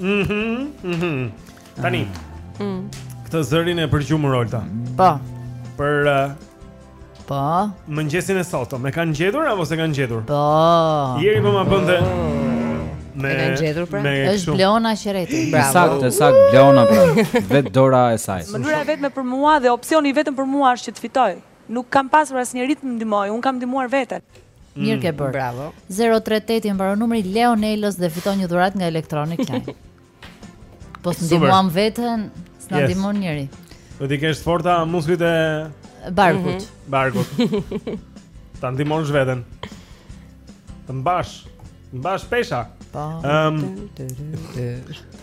Speaker 1: Mhm, mhm. Tani.
Speaker 2: Ah. Mhm.
Speaker 1: Këtë zërin e përgjumur Olta.
Speaker 3: Po.
Speaker 1: Për uh,
Speaker 3: Po.
Speaker 1: Mëngjesin e sotëm, e kanë gjetur apo s'e kanë gjetur?
Speaker 3: Po.
Speaker 1: Jeri po ma bënte. Oh. Me,
Speaker 2: e kanë gjetur pra?
Speaker 3: Është Blona Qerreti.
Speaker 4: Bravo. Saktë, saktë Blona pra. Vet dora e saj.
Speaker 18: Mënyra e vetme për mua dhe opsioni i vetëm për mua është që të fitoj. Nuk kam pasur asnjeri të më ndihmoj, un kam ndihmuar veten.
Speaker 3: Mm, Mirë ke bërë.
Speaker 2: Bravo.
Speaker 3: 038 i mbaron numri Leonelës dhe fiton një dhuratë nga Electronic Line. po të ndihmuam veten, s'na
Speaker 1: yes.
Speaker 3: ndihmon njeri.
Speaker 1: Do t'i kesh të forta muskujt e
Speaker 3: barkut. Mm -hmm.
Speaker 1: Barkut. Ta ndihmosh veten. Të mbash, mbash pesha.
Speaker 3: Po.
Speaker 1: Ehm.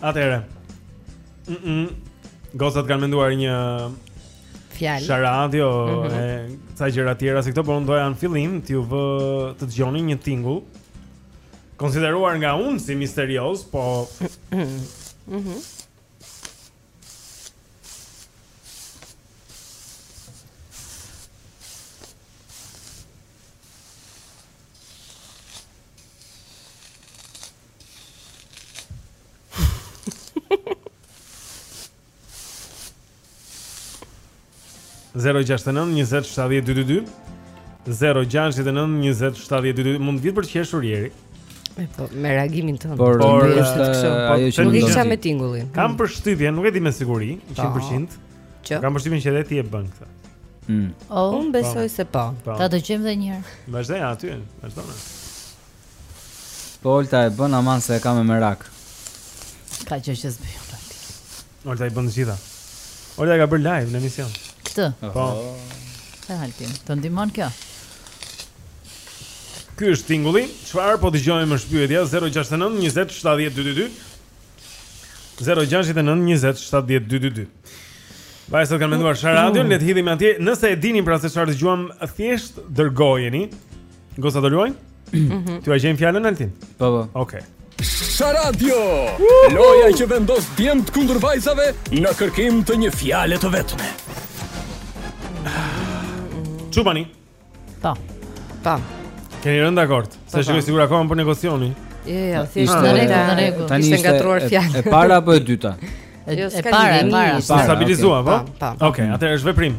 Speaker 1: Atëre. Mhm. Gocat kanë menduar një
Speaker 2: fjalë.
Speaker 1: Sharadio
Speaker 2: mm -hmm.
Speaker 1: e ca gjëra të tjera si këto, por unë doja në fillim t'ju vë të dëgjoni një tingull të konsideruar nga unë si misterioz, po
Speaker 2: Mhm.
Speaker 1: Mm Zero gjasht e nëmë, njëzet, shtadhjet, dy, dy, dy Zero gjasht e nëmë, njëzet, shtadhjet, dy, dy, dy Mund të vijë për të qeshur jeri
Speaker 2: Po, me reagimin tënd
Speaker 4: Por,
Speaker 2: por
Speaker 4: nuk ishte
Speaker 2: kështu.
Speaker 4: Po, ajo që
Speaker 2: nuk
Speaker 4: mendon
Speaker 2: isha
Speaker 4: ti.
Speaker 2: me tingullin.
Speaker 1: Kam përshtypjen, nuk e di me siguri, 100%.
Speaker 2: Që?
Speaker 1: Kam përshtypjen që edhe ti e bën këtë.
Speaker 4: Mm.
Speaker 3: Oh,
Speaker 2: Unë besoj se po.
Speaker 1: Po.
Speaker 3: Ta dëgjojmë edhe një herë.
Speaker 1: Vazhdoj aty, vazhdon.
Speaker 4: Po Olta e bën aman se e ka me merak.
Speaker 3: Ka gjë që s'bëj unë Altin.
Speaker 1: Olta i bën të gjitha. Olta e ka bërë live në emision.
Speaker 3: Këtë.
Speaker 1: Po.
Speaker 3: E Altin, të ndihmon kjo.
Speaker 1: Ky është tingulli. Çfarë po dëgjojmë është pyetja 069 20 70 222. 069 20 70 222. Vajzat sot kanë menduar Sharadion, ne të hidhemi atje. Nëse e dini pra se çfarë dëgjuam, thjesht dërgojeni. Goca do luajmë?
Speaker 2: Mhm.
Speaker 1: Ta gjejmë fjalën Altin?
Speaker 4: Po po.
Speaker 1: Okej. Okay.
Speaker 7: Sharadio! Loja që vendos djemtë kundër vajzave në kërkim të një fjale të vetme.
Speaker 1: Çupani?
Speaker 3: Ta.
Speaker 2: Ta.
Speaker 1: Keni rëndë dakord, se
Speaker 2: po,
Speaker 1: shikoj sikur akoma po negocioni.
Speaker 2: Jo, jo, jo,
Speaker 4: thjesht
Speaker 2: në rregull, në rregull.
Speaker 4: Tani
Speaker 2: ishte ngatruar fjalë.
Speaker 4: E para apo e dyta?
Speaker 2: Jo,
Speaker 3: e para, e para.
Speaker 1: Stabilizuar, po? Okej, atëherë është veprim.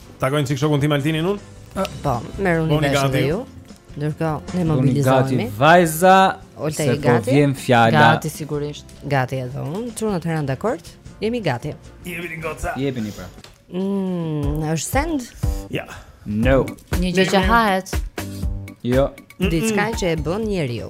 Speaker 1: Takoj një çik shokun tim Altinin unë?
Speaker 2: Po, po
Speaker 1: merr
Speaker 2: unë
Speaker 1: vesh
Speaker 2: edhe
Speaker 1: ju.
Speaker 2: Ndërkohë ne mobilizohemi.
Speaker 4: Gati vajza.
Speaker 2: Olta je gati.
Speaker 4: Se vjen fjala.
Speaker 3: Gati sigurisht.
Speaker 2: Gati edhe unë. Çuna rënë dakord? Jemi gati.
Speaker 1: Jemi goca.
Speaker 4: Jepini pra.
Speaker 2: Mmm, është send?
Speaker 1: Jo.
Speaker 4: No.
Speaker 3: Një gjë që hahet.
Speaker 4: Jo.
Speaker 2: Diçka që e bën njeriu.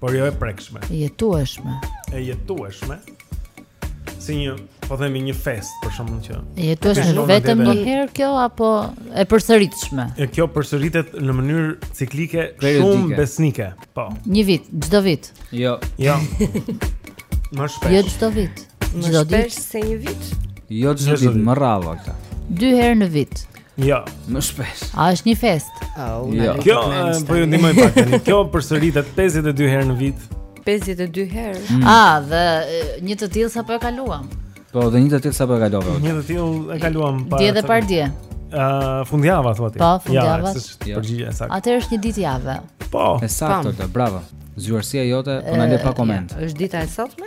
Speaker 1: Por jo e prekshme.
Speaker 3: E jetueshme.
Speaker 1: E jetueshme. Si një, po themi një festë për shkakun që.
Speaker 3: E jetueshme vetëm një herë kjo apo e përsëritshme.
Speaker 1: E kjo përsëritet në mënyrë ciklike shumë besnike. Po.
Speaker 3: Një vit, çdo vit.
Speaker 4: Jo.
Speaker 1: Jo. Më shpesh.
Speaker 3: Jo çdo vit.
Speaker 2: Më shpesh se një vit.
Speaker 4: Jo çdo
Speaker 1: ditë,
Speaker 4: më rrallë ata.
Speaker 3: Dy herë në vit.
Speaker 1: Jo.
Speaker 4: Më shpesh.
Speaker 3: A është një festë?
Speaker 2: Oh,
Speaker 4: jo.
Speaker 1: Kjo po ju ndihmoj pak tani. Kjo përsëritet 52 herë në vit.
Speaker 2: 52 herë. Mm.
Speaker 3: Ah, dhe një të tillë sapo e kaluam.
Speaker 4: Po, dhe një të tillë sapo e kalova.
Speaker 1: Një të tillë e kaluam para.
Speaker 3: Dje dhe pardje.
Speaker 1: Ë, uh, fundjava thua ti.
Speaker 3: Po, fundjava.
Speaker 1: Ja, është
Speaker 4: ja.
Speaker 1: përgjigje e saktë.
Speaker 3: Atëherë është një ditë jave.
Speaker 1: Po.
Speaker 4: E saktë, bravo. Zgjuarsia jote po na le pa koment.
Speaker 2: Është dita e sotme?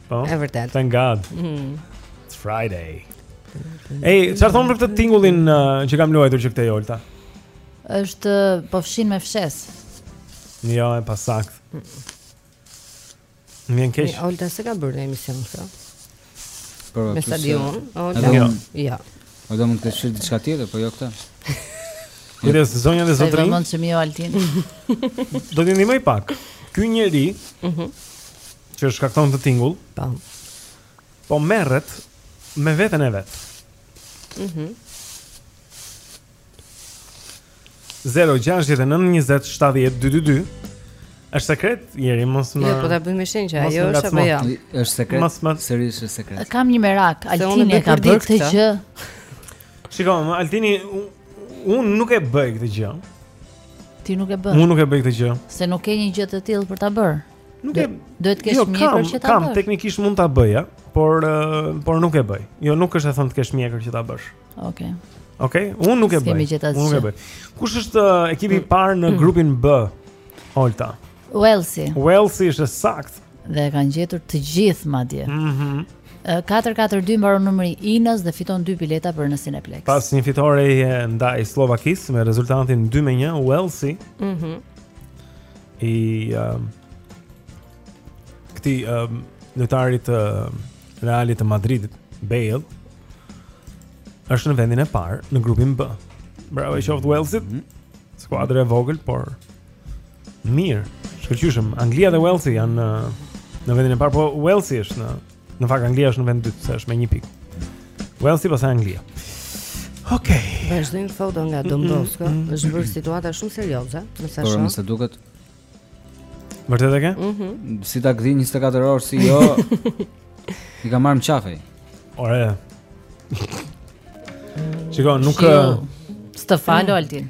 Speaker 2: Po.
Speaker 1: Është
Speaker 2: vërtet.
Speaker 1: Thank God.
Speaker 2: Mm.
Speaker 1: It's Friday. Ej, çfarë thonë për këtë tingullin uh, që kam luajtur që këtej Olta?
Speaker 3: Është po fshin me fshesë.
Speaker 1: Jo, e pasaktë. Më vjen keq.
Speaker 2: Olta s'e ka bërë në emision këtë.
Speaker 4: Por
Speaker 2: me stadion, Olta.
Speaker 1: Jo.
Speaker 2: Ja.
Speaker 4: Po do mund të ishte diçka tjetër, po jo këtë.
Speaker 1: Edhe jo. zonja dhe
Speaker 3: zotërinj.
Speaker 1: Do
Speaker 3: mund të shihim jo Altin.
Speaker 1: Do të ndihmoj pak. Ky njeri, ëh,
Speaker 2: mhm.
Speaker 1: që shkakton këtë tingull.
Speaker 2: Po.
Speaker 1: Po merret me veten e vet.
Speaker 2: Mhm.
Speaker 1: Mm 0-6-9-27-12-2 është sekret, njeri, mos më...
Speaker 2: Jo, po ta bëjmë shenjë që ajo është apo jo?
Speaker 4: është sekret,
Speaker 1: mos më...
Speaker 4: sërish është sekret.
Speaker 3: Kam një merak, Altin
Speaker 2: e ke
Speaker 3: bërë këtë gjë.
Speaker 1: Shikomë, Altini, unë nuk e bëj këtë gjë.
Speaker 3: Ti nuk e bën?
Speaker 1: Unë nuk e bëj këtë gjë.
Speaker 3: Se nuk ke një gjë të tillë për ta bërë.
Speaker 1: Nuk
Speaker 3: duhet të kesh
Speaker 1: jo,
Speaker 3: mjekër që ta bësh.
Speaker 1: Kam teknikisht mund ta bëja, por por nuk e bëj. Jo, nuk është e thënë të kesh mjekër që ta bësh.
Speaker 3: Okej. Okay.
Speaker 1: Okej, okay? unë nuk e bëj. Unë nuk e bëj. Kush është uh, ekipi i parë në grupin B? Olta.
Speaker 3: Wellsi.
Speaker 1: Wellsi është sakt.
Speaker 3: Dhe e kanë gjetur të gjithë madje.
Speaker 1: Mhm.
Speaker 3: Mm 442 mbaron numri i Inës dhe fiton dy bileta për në Cineplex.
Speaker 1: Pas një fitore ndaj Slovakisë me rezultatin 2-1, Wellsi.
Speaker 2: Mhm.
Speaker 1: Mm i um, këtij um, lojtarit të um, Realit të Madridit, Bale, është në vendin e parë në grupin B. Bravo i qoftë Wellsit. Mm -hmm. Skuadër e vogël, por mirë. Shkëlqyshëm. Anglia dhe Wellsi janë në, uh, në vendin e parë, po Wellsi është në Në fakt Anglia është në vend të dytë, se është me një pikë. Wellsi pastaj Anglia. Okej. Okay.
Speaker 2: Vazhdojmë foto nga Don Bosco. Mm -hmm. Është bërë situata shumë serioze, me sa shoh.
Speaker 4: Po me sa duket.
Speaker 1: Vërtet e ke?
Speaker 2: Mhm.
Speaker 4: Mm si ta gdhin 24 orë si jo. I ka marrë në qafë.
Speaker 1: Ore. Shiko, nuk...
Speaker 5: Shio, së të
Speaker 2: falo, Altin.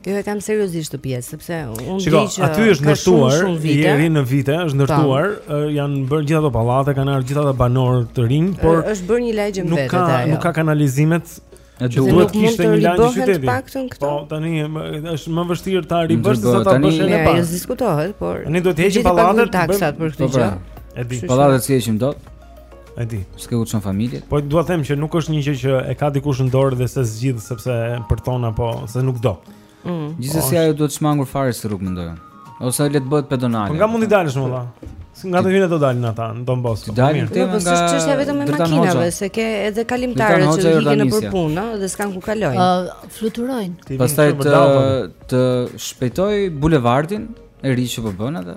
Speaker 5: Jo
Speaker 4: e
Speaker 2: kam seriozisht të pyes sepse unë di që
Speaker 5: aty është ndërtuar,
Speaker 2: ndër vite,
Speaker 5: është ndërtuar, janë bërë gjithë ato pallate, kanë ardhur gjithë ata banorë të rinj, por
Speaker 2: është bërë një lagje më
Speaker 5: vete
Speaker 2: ajo.
Speaker 5: Nuk ka nuk ka kanalizimet.
Speaker 4: E duhet
Speaker 2: nuk mund të ribëhen të paktën këto.
Speaker 5: Po tani është më vështirë ta ribësh se sa ta bësh edhe
Speaker 2: pas. S'diskutohet, por
Speaker 5: ne do të heqim pallatet
Speaker 2: për këtë
Speaker 4: po,
Speaker 2: gjë.
Speaker 4: Po,
Speaker 5: e di.
Speaker 4: Pallatet s'i heqim dot?
Speaker 5: E di.
Speaker 4: S'ke ku çon familjet?
Speaker 5: Po dua të them që nuk është një gjë që e ka dikush në dorë dhe s'e zgjidh sepse përton apo se nuk do.
Speaker 2: Mm.
Speaker 4: Gjithsesi po, ajo duhet shmangur fare si rrugë mendoj. Ose le të bëhet pedonale.
Speaker 5: Po nga mund të dalësh më vonë? Nga të vinë të dalin ata në Don Bosco.
Speaker 4: Të
Speaker 5: dalin
Speaker 4: te
Speaker 2: po, nga. Po çështja vetëm me makinave, se ke edhe kalimtarë që ikën
Speaker 4: nëpër
Speaker 2: punë, ëh, dhe s'kanë ku kalojnë.
Speaker 3: Ëh, fluturojnë.
Speaker 4: Pastaj të përshpejtojë bulevardin e ri që po bën atë.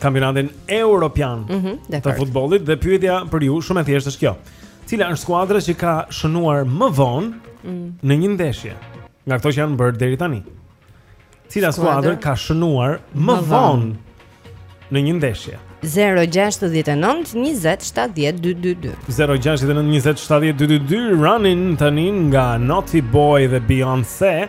Speaker 5: kampionatin europian
Speaker 2: mm
Speaker 5: -hmm,
Speaker 2: të
Speaker 5: futbollit dhe pyetja për ju shumë e thjeshtë është kjo. Cila është skuadra që ka shënuar më vonë
Speaker 2: mm.
Speaker 5: në një ndeshje nga këto që janë bërë deri tani? Cila skuadër ka shënuar më vonë në një ndeshje?
Speaker 2: 069 2070 222
Speaker 5: 069 2070 222 Running tani nga Naughty Boy dhe Beyoncé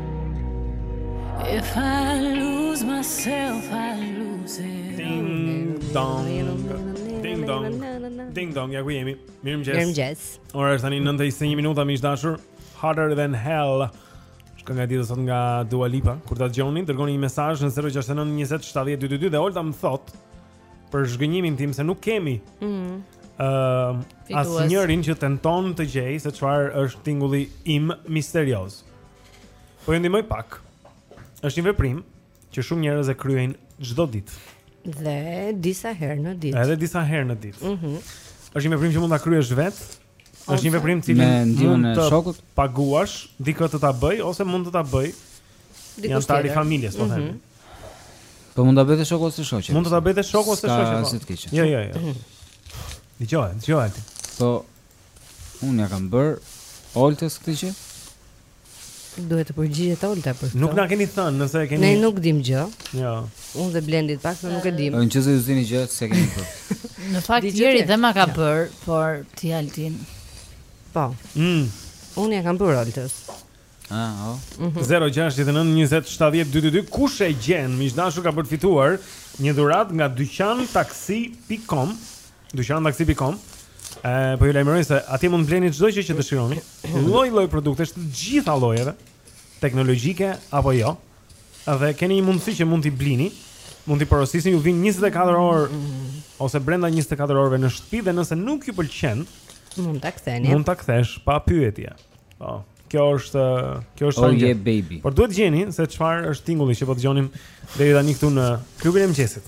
Speaker 19: If I lose myself, I lose it
Speaker 1: Ding dong Ding dong Ding dong, ja ku jemi Mirëmëngjes
Speaker 2: Mirëmëngjes
Speaker 1: Ora është tani 9.21 minuta, miq të dashur Hotter than hell është kënga e ditës sot nga Dua Lipa Kur ta dëgjoni, dërgoni një mesazh në 069 27 22 Dhe Olta më thotë për zhgënjimin tim se nuk kemi.
Speaker 2: Ëh.
Speaker 1: Mm.
Speaker 2: Uh,
Speaker 1: Asnjërin që tenton të gjejë se çfarë është tingulli im misterioz. Po ju ndihmoj pak. Është një veprim që shumë njerëz e kryejnë çdo ditë.
Speaker 2: Dhe disa herë në ditë.
Speaker 1: Edhe disa herë në ditë.
Speaker 2: Mhm.
Speaker 1: Mm është një veprim që mund ta kryesh vetë Është një veprim
Speaker 4: që
Speaker 1: me
Speaker 4: ndihmën e shokut,
Speaker 1: paguash dikë të ta bëjë ose mund të ta bëjë
Speaker 2: dikush
Speaker 1: tjetër. Anëtar
Speaker 2: i
Speaker 1: familjes, po themi.
Speaker 2: Mhm.
Speaker 4: Po mund ta bëjë shoku ose shoqja.
Speaker 1: Mund të ta bëjë shoku ose shoqja.
Speaker 4: Po. Sa
Speaker 1: të
Speaker 4: keq.
Speaker 1: Jo, jo, jo. Dëgjo, dëgjo.
Speaker 4: Po unë ia kam bërë Oltës këtë gjë.
Speaker 2: Duhet të përgjigjet Olta për këtë.
Speaker 1: Nuk na keni thënë nëse e keni.
Speaker 2: Ne nuk dimë gjë.
Speaker 1: Jo.
Speaker 2: Unë dhe Blendi të paktën nuk e dimë.
Speaker 4: Në qoftë ju s'dini gjë, s'e keni bërë.
Speaker 3: Në fakt Jeri dhe ma ka bërë, por ti Altin.
Speaker 2: Po.
Speaker 1: Mm.
Speaker 2: Unë ia kam bërë Oltës.
Speaker 4: Ah, oh.
Speaker 1: 0692070222 kush e gjen? Miq të dashur ka për të fituar një dhuratë nga dyqantaksi.com Dyqantaksi.com Eh, po ju lajmëroj se aty mund të bleni çdo gjë që dëshironi. Lloj-lloj produktesh të gjitha llojeve, teknologjike apo jo. Dhe keni një mundësi që mund t'i blini, mund t'i porosisni, ju vijnë 24 orë ose brenda 24 orëve në shtëpi dhe nëse nuk ju pëlqen,
Speaker 2: mund ta ktheni.
Speaker 1: Mund ta kthesh pa pyetje. Po. Kjo është, kjo është
Speaker 4: oh, yeah, baby.
Speaker 1: Por duhet të gjeni se çfarë është tingulli që po dëgjonim deri tani këtu në klubin e
Speaker 2: mëngjesit.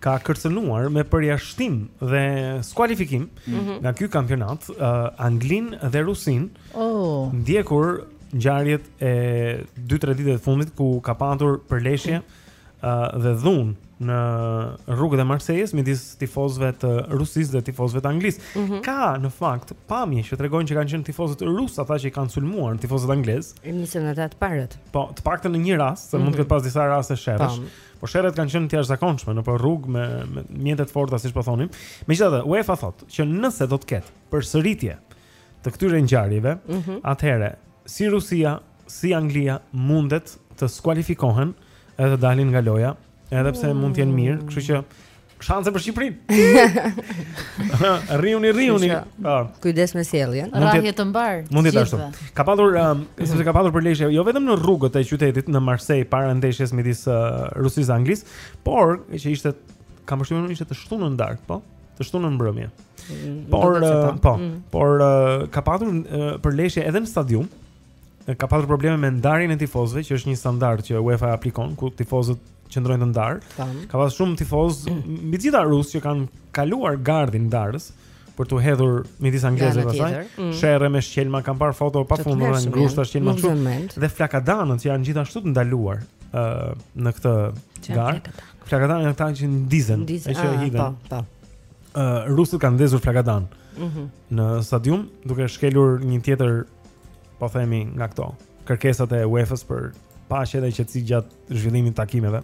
Speaker 1: ka kërcënuar me përjashtim dhe skualifikim
Speaker 3: mm -hmm.
Speaker 1: nga ky kampionat uh, Anglinë dhe Rusinë.
Speaker 3: Oh.
Speaker 1: Ndjekur ngjarjet e 2-3 ditëve të fundit ku ka patur përleshje mm -hmm. uh, dhe dhunë në rrugët e Marsejës midis tifozëve të Rusisë dhe tifozëve të Anglisë.
Speaker 2: Mm -hmm.
Speaker 1: Ka në fakt pamje që tregojnë që kanë qenë tifozët rusë ata që i kanë sulmuar tifozët anglezë.
Speaker 2: Nisën ata të parët.
Speaker 1: Po, të paktën në një rast, se mm -hmm. mund të
Speaker 2: mhm.
Speaker 1: ketë pas disa raste
Speaker 2: sherresh.
Speaker 1: Po sherret kanë qenë të jashtëzakonshme nëpër rrugë me, me mjete të forta siç po thonim. Megjithatë, UEFA thotë që nëse do të ketë përsëritje të këtyre ngjarjeve,
Speaker 2: mm -hmm.
Speaker 1: atëherë si Rusia, si Anglia mundet të skualifikohen edhe dalin nga loja, edhe pse mm -hmm. mund të jenë mirë, kështu që Shanse për Shqipërinë.
Speaker 2: Rrihuni, rrihuni.
Speaker 1: Po.
Speaker 2: Kujdes me sjelljen.
Speaker 1: Rrahje të
Speaker 3: mbarë.
Speaker 1: Mundi të ashtu. Ka patur um, sepse ka patur përleshje jo vetëm në rrugët e qytetit në Marseille para ndeshjes midis uh, Rusisë dhe Anglisë, por që ishte kam përshtypjen ishte të shtunën në darkë, po? Të shtunën në mbrëmje.
Speaker 2: Mm,
Speaker 1: por uh, po,
Speaker 2: mm.
Speaker 1: por uh, ka patur përleshje edhe në stadium. ka patur probleme me ndarjen e tifozëve, që është një standard që UEFA aplikon ku tifozët qëndrojnë të ndarë. Ka pas shumë tifozë, mbi të gjitha rusë që kanë kaluar gardhin ndarës për t'u hedhur midis anglezëve
Speaker 2: pastaj. Mm.
Speaker 1: Sherre me shqelma kemi parë foto
Speaker 2: pa
Speaker 1: fund
Speaker 2: me
Speaker 1: grushta
Speaker 2: shqelma këtu.
Speaker 1: Dhe flakadanët që janë gjithashtu të ndaluar ë uh, në këtë garë. Flakadanët janë këta që ndizen, e që
Speaker 2: ah,
Speaker 1: hidhen.
Speaker 2: Po, po.
Speaker 1: Ë uh, rusët kanë ndezur flakadanë.
Speaker 2: Mm -hmm.
Speaker 1: Në stadium duke shkelur një tjetër po themi nga këto kërkesat e UEFA-s për paqe dhe qetësi gjatë zhvillimit të takimeve.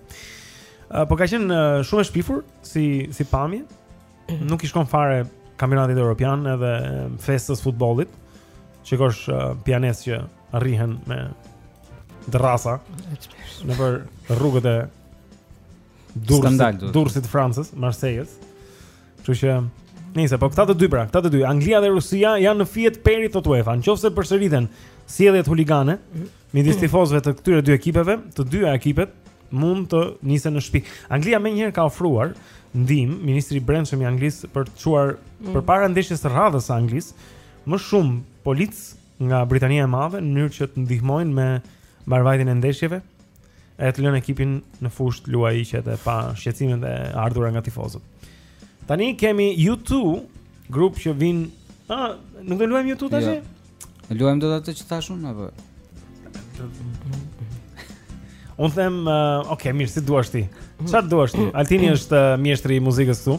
Speaker 1: Uh, po ka qenë uh, shumë e shpifur si si pamje. Mhm. Nuk i shkon fare kampionatit evropian edhe festës së futbollit. Të shikosh uh, pijanecë që rrihen me dërrasa nëpër rrugët e Durrësit të Francës, Marsejës. Kështu që Nëse po këta të dy pra, këta të dy, Anglia dhe Rusia janë në fije të perit te UEFA. Qoftë se përsëriten sjelljet huligane mhm. midis mm. tifozëve të këtyre dy ekipeve, të dyja ekipet mund të nisen në shtëpi. Anglia menjëherë ka ofruar ndihmë ministri i Brendshëm i Anglisë për të çuar
Speaker 2: mm.
Speaker 1: përpara ndeshjes së radhës së Anglisë më shumë policë nga Britania e Madhe në mënyrë që të ndihmojnë me mbarëvajtjen e ndeshjeve e të lënë ekipin në fushë të luajë i qetë pa shqetësimet e ardhura nga tifozët. Tani kemi U2, grup që vjen, ah, nuk do luajmë U2 tashi?
Speaker 4: Jo. Luajmë dot atë që thashë unë apo?
Speaker 1: Unë them, uh, ok, mirë, si të duash ti.
Speaker 5: Çfarë të duash ti? Altini është uh, mjeshtri i muzikës këtu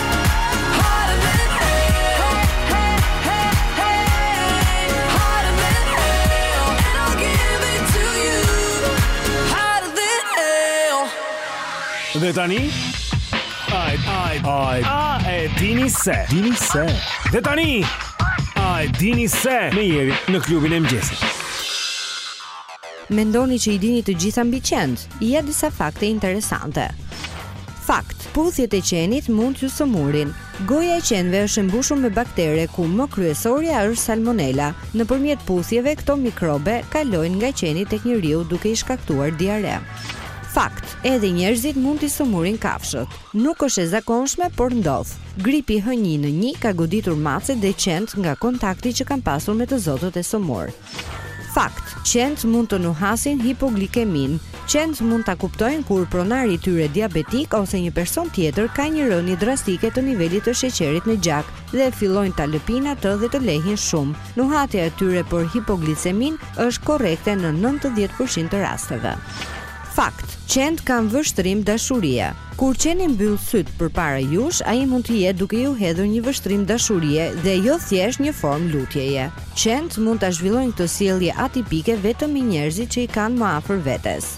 Speaker 5: Dhe tani Ai ai ai a e dini se dini se Dhe tani Ai dini se me Jerin në klubin e mëngjesit
Speaker 8: Mendoni që i dini të gjitha mbi qentë? Ja disa fakte interesante. Fakt, puthjet e qenit mund t'ju sëmurin. Goja e qenve është e mbushur me baktere ku më kryesorja është salmonela. Nëpërmjet puthjeve këto mikrobe kalojnë nga qeni tek njeriu duke i shkaktuar diare. Fakt, edhe njerëzit mund t'i sëmurin kafshët. Nuk është e zakonshme, por ndodh. Gripi H një N një ka goditur mace dhe qen nga kontakti që kanë pasur me të zotët e sëmurë. Fakt, Qentë mund të nuhasin hipoglikeminë. Qentë mund ta kuptojnë kur pronari i tyre diabetik ose një person tjetër ka një rënie drastike të nivelit të sheqerit në gjak dhe fillojnë ta lëpijnë atë dhe të lehin shumë. Nuhatja e tyre për hipogliceminë është korrekte në nëntëdhjetë për qind të rasteve. Fakt, Qentë kanë vështrim dashurie. Kur qeni mbyll sytë përpara jush, ai mund të jetë duke ju hedhur një vështrim dashurie dhe jo thjesht një formë lutjeje. Qentë mund ta zhvillojnë këtë sjellje atipike vetëm me njerëzit që i kanë më afër vetes.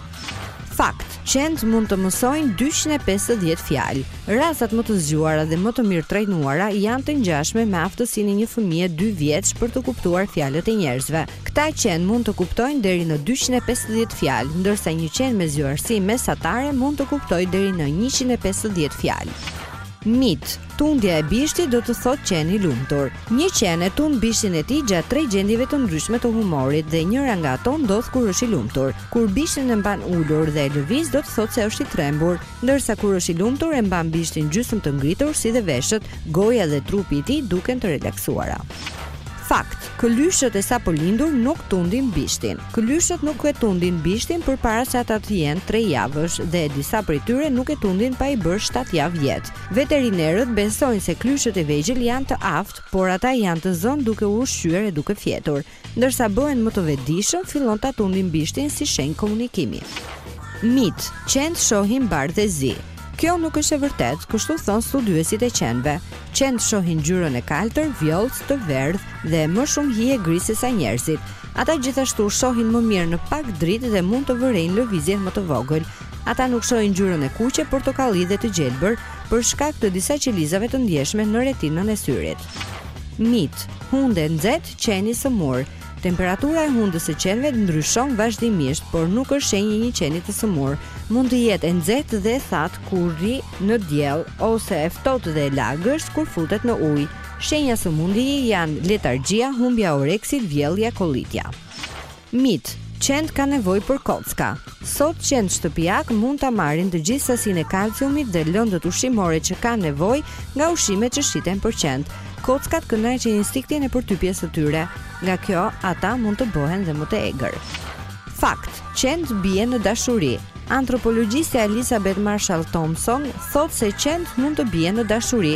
Speaker 8: Fakt, Qentë mund të mësojnë dyqind e pesëdhjetë fjalë. Racat më të zgjuara dhe më të mirëtrajnuara janë të ngjashme me aftësinë e një fëmije dy vjeç për të kuptuar fjalët e njerëzve. Këta qen mund të kuptojnë deri në dyqind e pesëdhjetë fjalë, ndërsa një qen me zgjuarsi mesatare mund të kuptojë deri në njëqind e pesëdhjetë fjalë. Mit, Tundja e bishtit do të thotë qen i lumtur. Një qen e tund bishtin e tij gjatë tre gjendjeve të ndryshme të humorit dhe njëra nga ato ndodh kur është i lumtur. Kur bishtin e mban ulur dhe e lëviz do të thotë se është i trembur, ndërsa kur është i lumtur e mban bishtin gjysmë të ngritur si dhe veshët, goja dhe trupi i tij duken të relaksuara. Fakt, Këlyshët e sapolindur nuk tundin bishtin. Këlyshët nuk e tundin bishtin përpara se ata të jenë tre javësh dhe disa prej tyre nuk e tundin pa i bërë shtatë javë jetë. Veterinerët besojnë se këlyshët e vegjël janë të aftë, por ata janë të zënë duke u ushqyer e duke fjetur. Ndërsa bëhen më të vetëdijshëm, fillon ta tundin bishtin si shenjë komunikimi. Mit, Qentë shohin bardhë e zi. Kjo nuk është e vërtetë, kështu thonë studiuesit e qenve. Qentë shohin ngjyrën e kaltër, vjollcë, të verdhë dhe më shumë hije gri sesa njerëzit. Ata gjithashtu shohin më mirë në pak dritë dhe mund të vërejnë lëvizjen më të vogël. Ata nuk shohin ngjyrën e kuqe, portokalli dhe të gjelbër për shkak të disa qelizave të ndjeshme në retinën e syrit. Mit, hundë e nxehtë qen i sëmurë. Temperatura e hundës së qenve ndryshon vazhdimisht, por nuk është shenjë e një qeni të sëmurë. Mund të jetë e nxehtë dhe e thatë kur rri në diell ose e ftohtë dhe e lagësht kur futet në ujë. Shenja sëmundjeje janë letargjia, humbja e oreksit, vjellja, kollitja. Mit, Qentë kanë nevojë për kocka. Sot qentë shtëpiakë mund ta marrin të gjithë sasinë e kalciumit dhe lëndët ushqimore që kanë nevojë nga ushqimet që shiten për qentë. Kockat kënaqin instinktin e përtypjes së tyre. Nga kjo, ata mund të bëhen dhe më të egër. Fakt, qentë bien në dashuri. Antropologjistja Elizabeth Marshall Thompson thotë se qentë mund të bien në dashuri,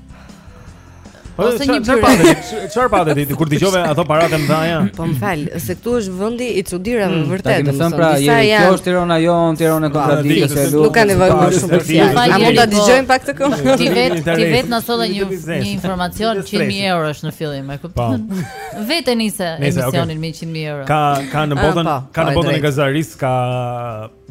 Speaker 2: Po
Speaker 1: se një
Speaker 2: gjë.
Speaker 1: Çfarë pate ti kur dëgjove ato paratë më dhaja?
Speaker 2: Po më fal, se këtu është vendi i
Speaker 1: çudirave
Speaker 4: me
Speaker 2: vërtet.
Speaker 4: Ta
Speaker 2: kemi
Speaker 4: thënë pra, kjo është Tirana jonë, Tirana e kontradiktës e lutë.
Speaker 2: Nuk ka nevojë më shumë për fjalë. A mund ta po. dëgjojmë pak atë këngën?
Speaker 3: Ti vetë, ti vetë na solle një një informacion 100.000 euro është në fillim, e kupton? Po. Vetë
Speaker 1: nise
Speaker 3: emisionin me 100.000 euro.
Speaker 1: Ka ka në
Speaker 3: ah,
Speaker 1: botën,
Speaker 3: po,
Speaker 1: ka në botën e gazetarisë ka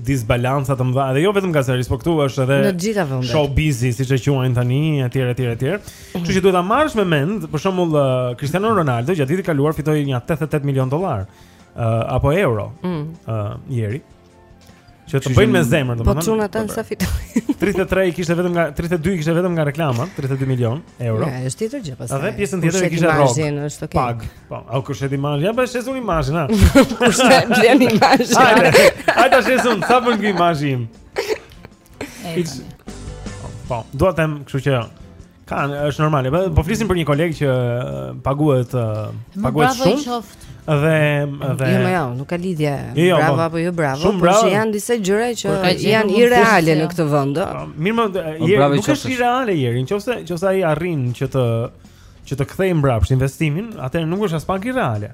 Speaker 1: disbalanca të mëdha dhe jo vetëm gazetarisë, por këtu është edhe
Speaker 2: në të gjitha vendet.
Speaker 1: Show bizi siç e quajnë tani etj etj etj. Mhm. Kështu që duhet ta marrësh me mend, për shembull uh, Cristiano Ronaldo gjatë vitit kaluar fitoi një 88 milion dollar uh, apo euro.
Speaker 2: Ëh, mm.
Speaker 1: uh, ieri. Që të bëjnë me zemër,
Speaker 2: po
Speaker 1: domethënë.
Speaker 2: Po çunat tanë sa fitoi.
Speaker 1: 33 i kishte vetëm nga 32 i kishte vetëm nga reklama, 32 milion euro.
Speaker 2: Ja, është tjetër gjë pastaj.
Speaker 1: Edhe pjesën tjetër e kishte
Speaker 2: rrogë.
Speaker 1: Pagë. Po, au kush e di marrë? Ja pse shet imazhin, ha.
Speaker 2: Kush e blen imazhin?
Speaker 1: Hajde. Hajde shesim, sa bën ky imazhi im? Po, do të them, kështu që ka, është normale. Po, po flisim për një koleg që paguhet paguhet shumë. Dhe dhe
Speaker 2: Jo, jo, nuk ka lidhje.
Speaker 1: Jo, jo,
Speaker 2: bravo
Speaker 1: po,
Speaker 2: apo jo bravo,
Speaker 1: shumë bravo.
Speaker 2: por janë disa gjëra që janë irreale në këtë vend. Po,
Speaker 1: mirë, më, nuk është irreale ieri, nëse nëse ai arrin që të që të kthejë mbrapsht investimin, atëherë nuk është aspak irreale.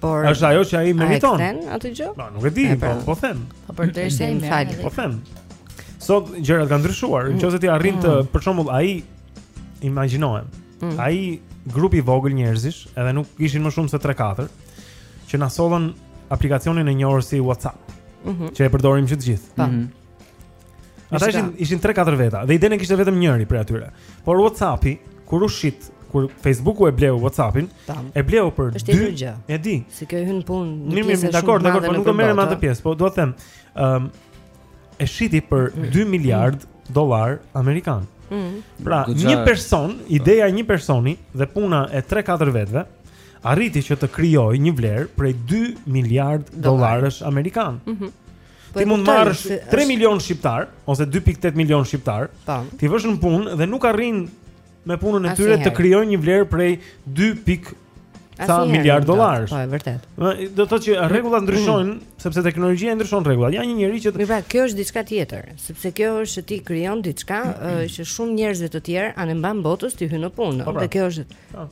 Speaker 2: Por
Speaker 1: është ajo që ai meriton.
Speaker 2: Atë gjë?
Speaker 1: Po, nuk e di, po,
Speaker 2: pra.
Speaker 1: po them.
Speaker 3: Po për të
Speaker 2: ishte më fal.
Speaker 1: Po them. Sot gjërat kanë ndryshuar. Mm. Nëse ti arrin të, mm. për shembull, ai imagjinojmë.
Speaker 2: Mm.
Speaker 1: Ai grupi i vogël njerëzish, edhe nuk ishin më shumë se 3-4, që na sollën aplikacionin e njohur si WhatsApp.
Speaker 2: Mm -hmm.
Speaker 1: Që e përdorim që të gjithë.
Speaker 2: Po.
Speaker 4: Mm -hmm.
Speaker 1: Ata ishin ishin 3-4 veta dhe idenë e kishte vetëm njëri prej atyre. Por WhatsAppi kur u shit kur Facebooku e bleu WhatsAppin, e bleu për dy.
Speaker 2: Është gjë.
Speaker 1: E di.
Speaker 2: Se kjo hyn punë.
Speaker 1: Mirë, mirë, dakor, dakor,
Speaker 2: por
Speaker 1: nuk do merrem
Speaker 2: me
Speaker 1: atë pjesë, po dua të them, ëm um, e shiti për 2 mm. miliard mm. dollar amerikan.
Speaker 2: Mm.
Speaker 1: Pra, një person, ideja e një personi dhe puna e 3-4 vetëve arriti që të krijojë një vlerë prej 2 miliard dollarësh amerikan.
Speaker 2: Mm -hmm. Po
Speaker 1: ti mund
Speaker 2: të
Speaker 1: marrësh 3 milion shqiptar ose 2.8 milion shqiptar.
Speaker 2: Po.
Speaker 1: T'i vësh në punë dhe nuk arrijnë me punën e tyre të krijojnë një vlerë prej 2. Sa miliard dollarësh.
Speaker 2: Po, e
Speaker 1: vërtetë. Do të thotë që rregullat ndryshojnë mm. sepse teknologjia i ndryshon rregullat. Ja një njerëz që
Speaker 2: Mirë, pra, kjo është diçka tjetër, sepse kjo është ti krijon diçka që shumë njerëzve të tjerë anembanë botës t'i hyjë në punë.
Speaker 1: Po, pra.
Speaker 2: Dhe kjo është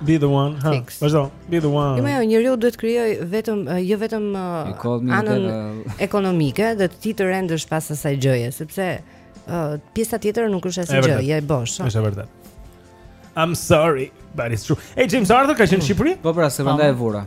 Speaker 1: Be the one, ha. Vazhdo. Be the one.
Speaker 2: Jo, jo, njeriu duhet të krijojë vetëm jo vetëm anën ekonomike dhe ti të rendësh pas asaj gjëje, sepse uh, pjesa tjetër nuk është
Speaker 1: asgjë,
Speaker 2: je bosh.
Speaker 1: Është e vërtetë. I'm sorry, but it's true. Hey James Arthur, ka qenë në Shqipëri?
Speaker 4: Po pra, se prandaj e vura.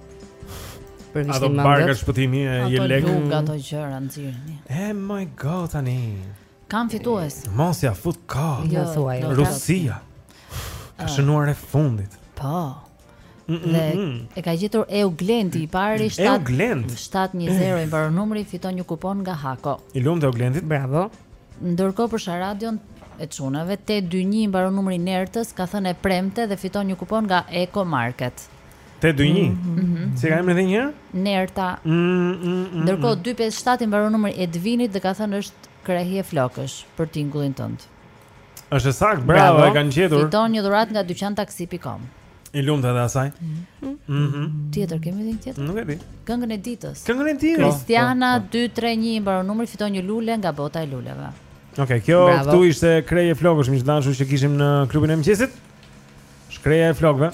Speaker 1: Për vishë
Speaker 2: një
Speaker 1: mangët. Ato barka shpëtimi e
Speaker 3: jelekë.
Speaker 1: Ato
Speaker 3: luga, ato gjëra në
Speaker 1: zirë E eh, my god, tani.
Speaker 3: Kam fitues.
Speaker 1: Mos ja fut kot.
Speaker 3: Jo, thua jo.
Speaker 1: Rusia. Ka
Speaker 3: ah.
Speaker 1: shënuar e fundit.
Speaker 3: Po.
Speaker 1: Mm, mm,
Speaker 3: dhe
Speaker 1: mm.
Speaker 3: e ka gjetur Euglenti i pari 7
Speaker 1: Euglent
Speaker 3: 710 i mbaron numri fiton një kupon nga Hako.
Speaker 1: I lumtë Euglentit.
Speaker 2: Bravo.
Speaker 3: Ndërkohë për sharadën e çunave 821 i mbaron numri Nertës ka thënë e premte dhe fiton një kupon nga Eco Market.
Speaker 1: Te dy një.
Speaker 3: Mhm.
Speaker 1: Si ka emrin edhe një herë?
Speaker 3: Nerta.
Speaker 1: Mm, mm, mm,
Speaker 3: Ndërkohë 257 i mbaron numri Edvinit dhe ka thënë është krehje flokësh për tingullin tënd.
Speaker 1: Është saktë, bravo, bravo, e kanë gjetur.
Speaker 3: Fiton një dhuratë nga dyqan taksi.com.
Speaker 1: I lumtë edhe asaj. Mhm. Mm mhm.
Speaker 3: Mm tjetër kemi edhe një tjetër.
Speaker 1: Nuk e di.
Speaker 3: Këngën e ditës.
Speaker 1: Këngën e ditës.
Speaker 3: Kristiana 231 i mbaron numri fiton një lule nga bota e luleve.
Speaker 1: Okej, okay, kjo
Speaker 3: bravo.
Speaker 1: këtu ishte krehje flokësh, miq të dashur që kishim në klubin e mëngjesit. Krehja e flokëve.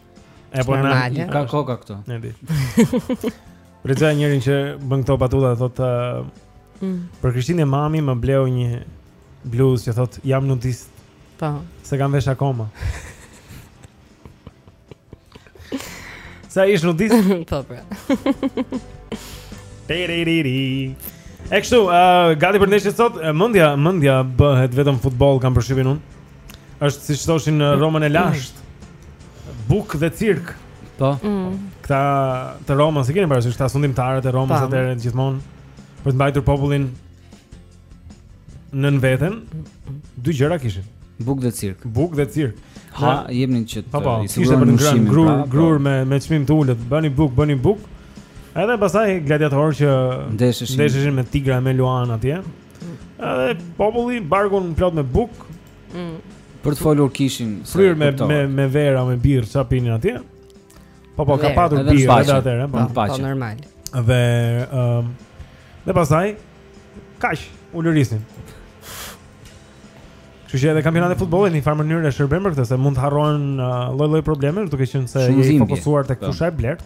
Speaker 1: E
Speaker 2: po
Speaker 1: na
Speaker 4: ka koka këtu.
Speaker 1: Ne di. Përgjigja njërin që bën këto patulla thotë uh,
Speaker 2: mm.
Speaker 1: për Krishtlindje mami më bleu një bluzë që thotë jam nudist.
Speaker 2: Po.
Speaker 1: S'e kam vesh akoma. Sa ish nudist?
Speaker 2: Po pra.
Speaker 1: Teririri. E kështu, uh, gati për ndeshjen sot, mendja, mendja bëhet vetëm futboll kam përshtypjen unë. Është siç thoshin në Romën e lashtë. Bukë dhe cirk.
Speaker 4: Po.
Speaker 2: Mm.
Speaker 1: Këta të Romës, s'i keni parasysh këta sundimtarët e Romës atëherë gjithmonë për të mbajtur popullin nën veten, dy gjëra kishin.
Speaker 4: Bukë dhe cirk.
Speaker 1: Bukë dhe cirk.
Speaker 4: Ha, jepnin që të
Speaker 1: po,
Speaker 4: i siguronin
Speaker 1: për
Speaker 4: ngrënë,
Speaker 1: grurë,
Speaker 4: pra, grurë
Speaker 1: po. me me çmim të ulët, bëni bukë, bëni bukë. Edhe pastaj gladiatorë që
Speaker 4: ndesheshin
Speaker 1: me tigra me luanë atje. Edhe populli barkun plot me bukë.
Speaker 2: Mm.
Speaker 4: Për të folur kishin,
Speaker 1: fryrë me me me verë a me birrë ça pinin atje. Po po ka patur
Speaker 4: birrë
Speaker 1: edhe atëherë, po.
Speaker 2: Po,
Speaker 4: po
Speaker 2: normal.
Speaker 1: Dhe ëm um, dhe pastaj kaq ulërisnin. Kështu që edhe kampionati i futbollit në një farë mënyrë e shërben për këtë se mund të harrojnë lloj-lloj uh, problemesh duke qenë se je i fokusuar tek
Speaker 4: po.
Speaker 1: fusha e blertë.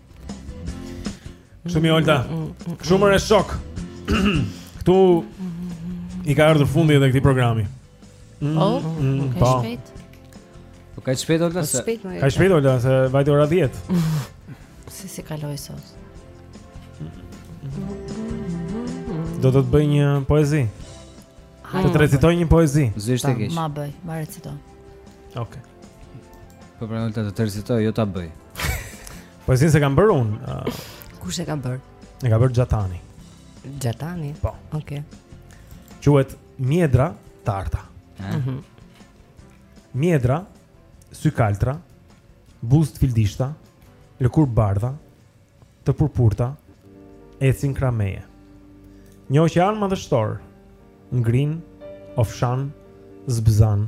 Speaker 1: Kështu mi Olta mm,
Speaker 4: mm, mm, Shumë
Speaker 1: e shoh
Speaker 2: Kështu I
Speaker 1: ka ardhur fundi edhe këtij programi
Speaker 3: Oh, ok,
Speaker 1: po.
Speaker 3: shpejt
Speaker 4: Po kaq shpejt
Speaker 2: Olta
Speaker 4: se
Speaker 1: Kaq shpejt Olta se vajti ora 10
Speaker 3: Se si kaloi sot
Speaker 1: Do të të bëj një poezi Do të të recitoj një poezi
Speaker 4: S'është keq
Speaker 3: Ma bëj, ma recito
Speaker 1: Ok
Speaker 4: Po pra Olta ta recitoj jo ta bëj.
Speaker 1: Poezinë s'e kam bërë unë.
Speaker 2: Kush e ka bërë?
Speaker 1: E ka bërë Xhatani.
Speaker 2: Xhatani?
Speaker 1: Po.
Speaker 2: Okej. Okay.
Speaker 1: Quhet Mjedra të arta. Ëh.
Speaker 2: Mhm.
Speaker 1: Mjedra Sykaltra, buzë të fildishta, lëkurëbardha, të purpurta, ecin krah meje. Një oqean madhështor, ngrin, ofshan, zbzan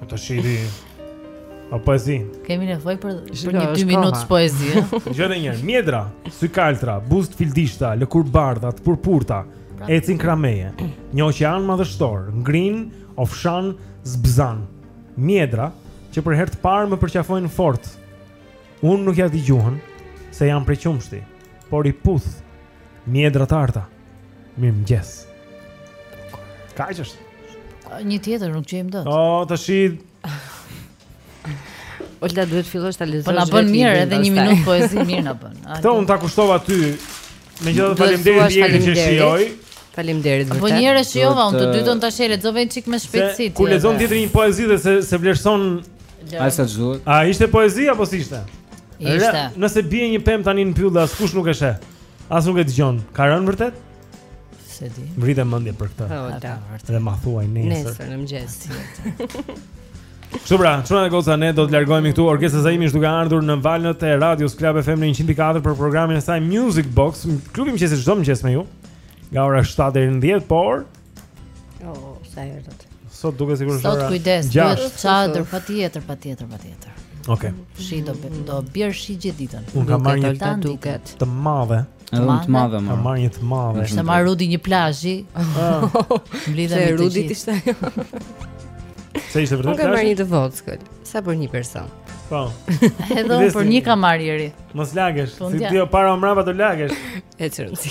Speaker 1: Po të shihni O poezi
Speaker 3: Kemi nevojë për, për një 2
Speaker 2: minutës
Speaker 3: poezi
Speaker 1: Dhe një herë Mjedra, sykaltra, buzët fildishta, lëkur bardha, të purpurta pra. Ecin krah meje Një oqean madhështor Ngrin, ofshan, zbëzan Mjedra Që për herë të parë më përqafojnë fort Unë nuk ia di gjuhën Se janë prej qumështi Por i puth Mjedra të arta Mirëmëngjes Kaq është?
Speaker 3: Një tjetër nuk gjejmë dot.
Speaker 1: Oh, të shi.
Speaker 2: Olta duhet të fillosh ta lexosh.
Speaker 3: Po na bën mirë edhe një minutë poezi mirë na bën.
Speaker 1: Këto unë t'i kushtova ty. Megjithatë faleminderit që
Speaker 2: e
Speaker 1: shijoj.
Speaker 2: Faleminderit vërtet.
Speaker 3: Po një herë e shijova unë të dytën don ta shele, do vjen çik me shpejtësi.
Speaker 1: Kur lexon tjetri një poezi dhe s'e vlerëson
Speaker 4: aq sa ç'duhet.
Speaker 1: A ishte poezi apo si ishte?
Speaker 3: Ishte.
Speaker 1: Nëse bie një pemë tani në pyll, askush nuk e sheh. As nuk e dëgjon. Ka rënë vërtet?
Speaker 3: S'e di.
Speaker 1: Vrite mendjen për këtë.
Speaker 2: Po, ta vras.
Speaker 1: Dhe ma thuaj nesër.
Speaker 2: Nesër në mëngjes.
Speaker 1: Kështu pra, çuna e goca ne do të largohemi këtu. Orgesa Zaimi është duke ardhur në valët e Radios Club FM 104 për programin e saj Music Box. Klubi i mëngjesit çdo mëngjes me ju. Nga ora 7 deri në 10, por
Speaker 2: Oh, sa herët.
Speaker 1: Sot duke sigurisht ora.
Speaker 3: Sot kujdes, duhet çadër patjetër, patjetër, patjetër.
Speaker 1: Okej. Okay.
Speaker 3: Shi do do bjerë shi gjithë ditën.
Speaker 1: Unë kam marrë një
Speaker 3: ta
Speaker 2: duket.
Speaker 1: Të madhe.
Speaker 4: Të madhe. Të madhe.
Speaker 1: Kam marrë një të madhe.
Speaker 3: Kishte marrë Rudi një plazhi.
Speaker 1: Ah.
Speaker 3: Mblidhen me Rudin
Speaker 2: të
Speaker 3: gjithë.
Speaker 1: Se ishte vërtet.
Speaker 2: Unë kam marrë një të vogël, sa për një person.
Speaker 1: Po.
Speaker 3: Edhe unë për një kam marrë njeri.
Speaker 1: Mos lagesh,
Speaker 3: po,
Speaker 1: si tip para mbrapa do lagesh.
Speaker 2: E
Speaker 20: ç'rëndësi.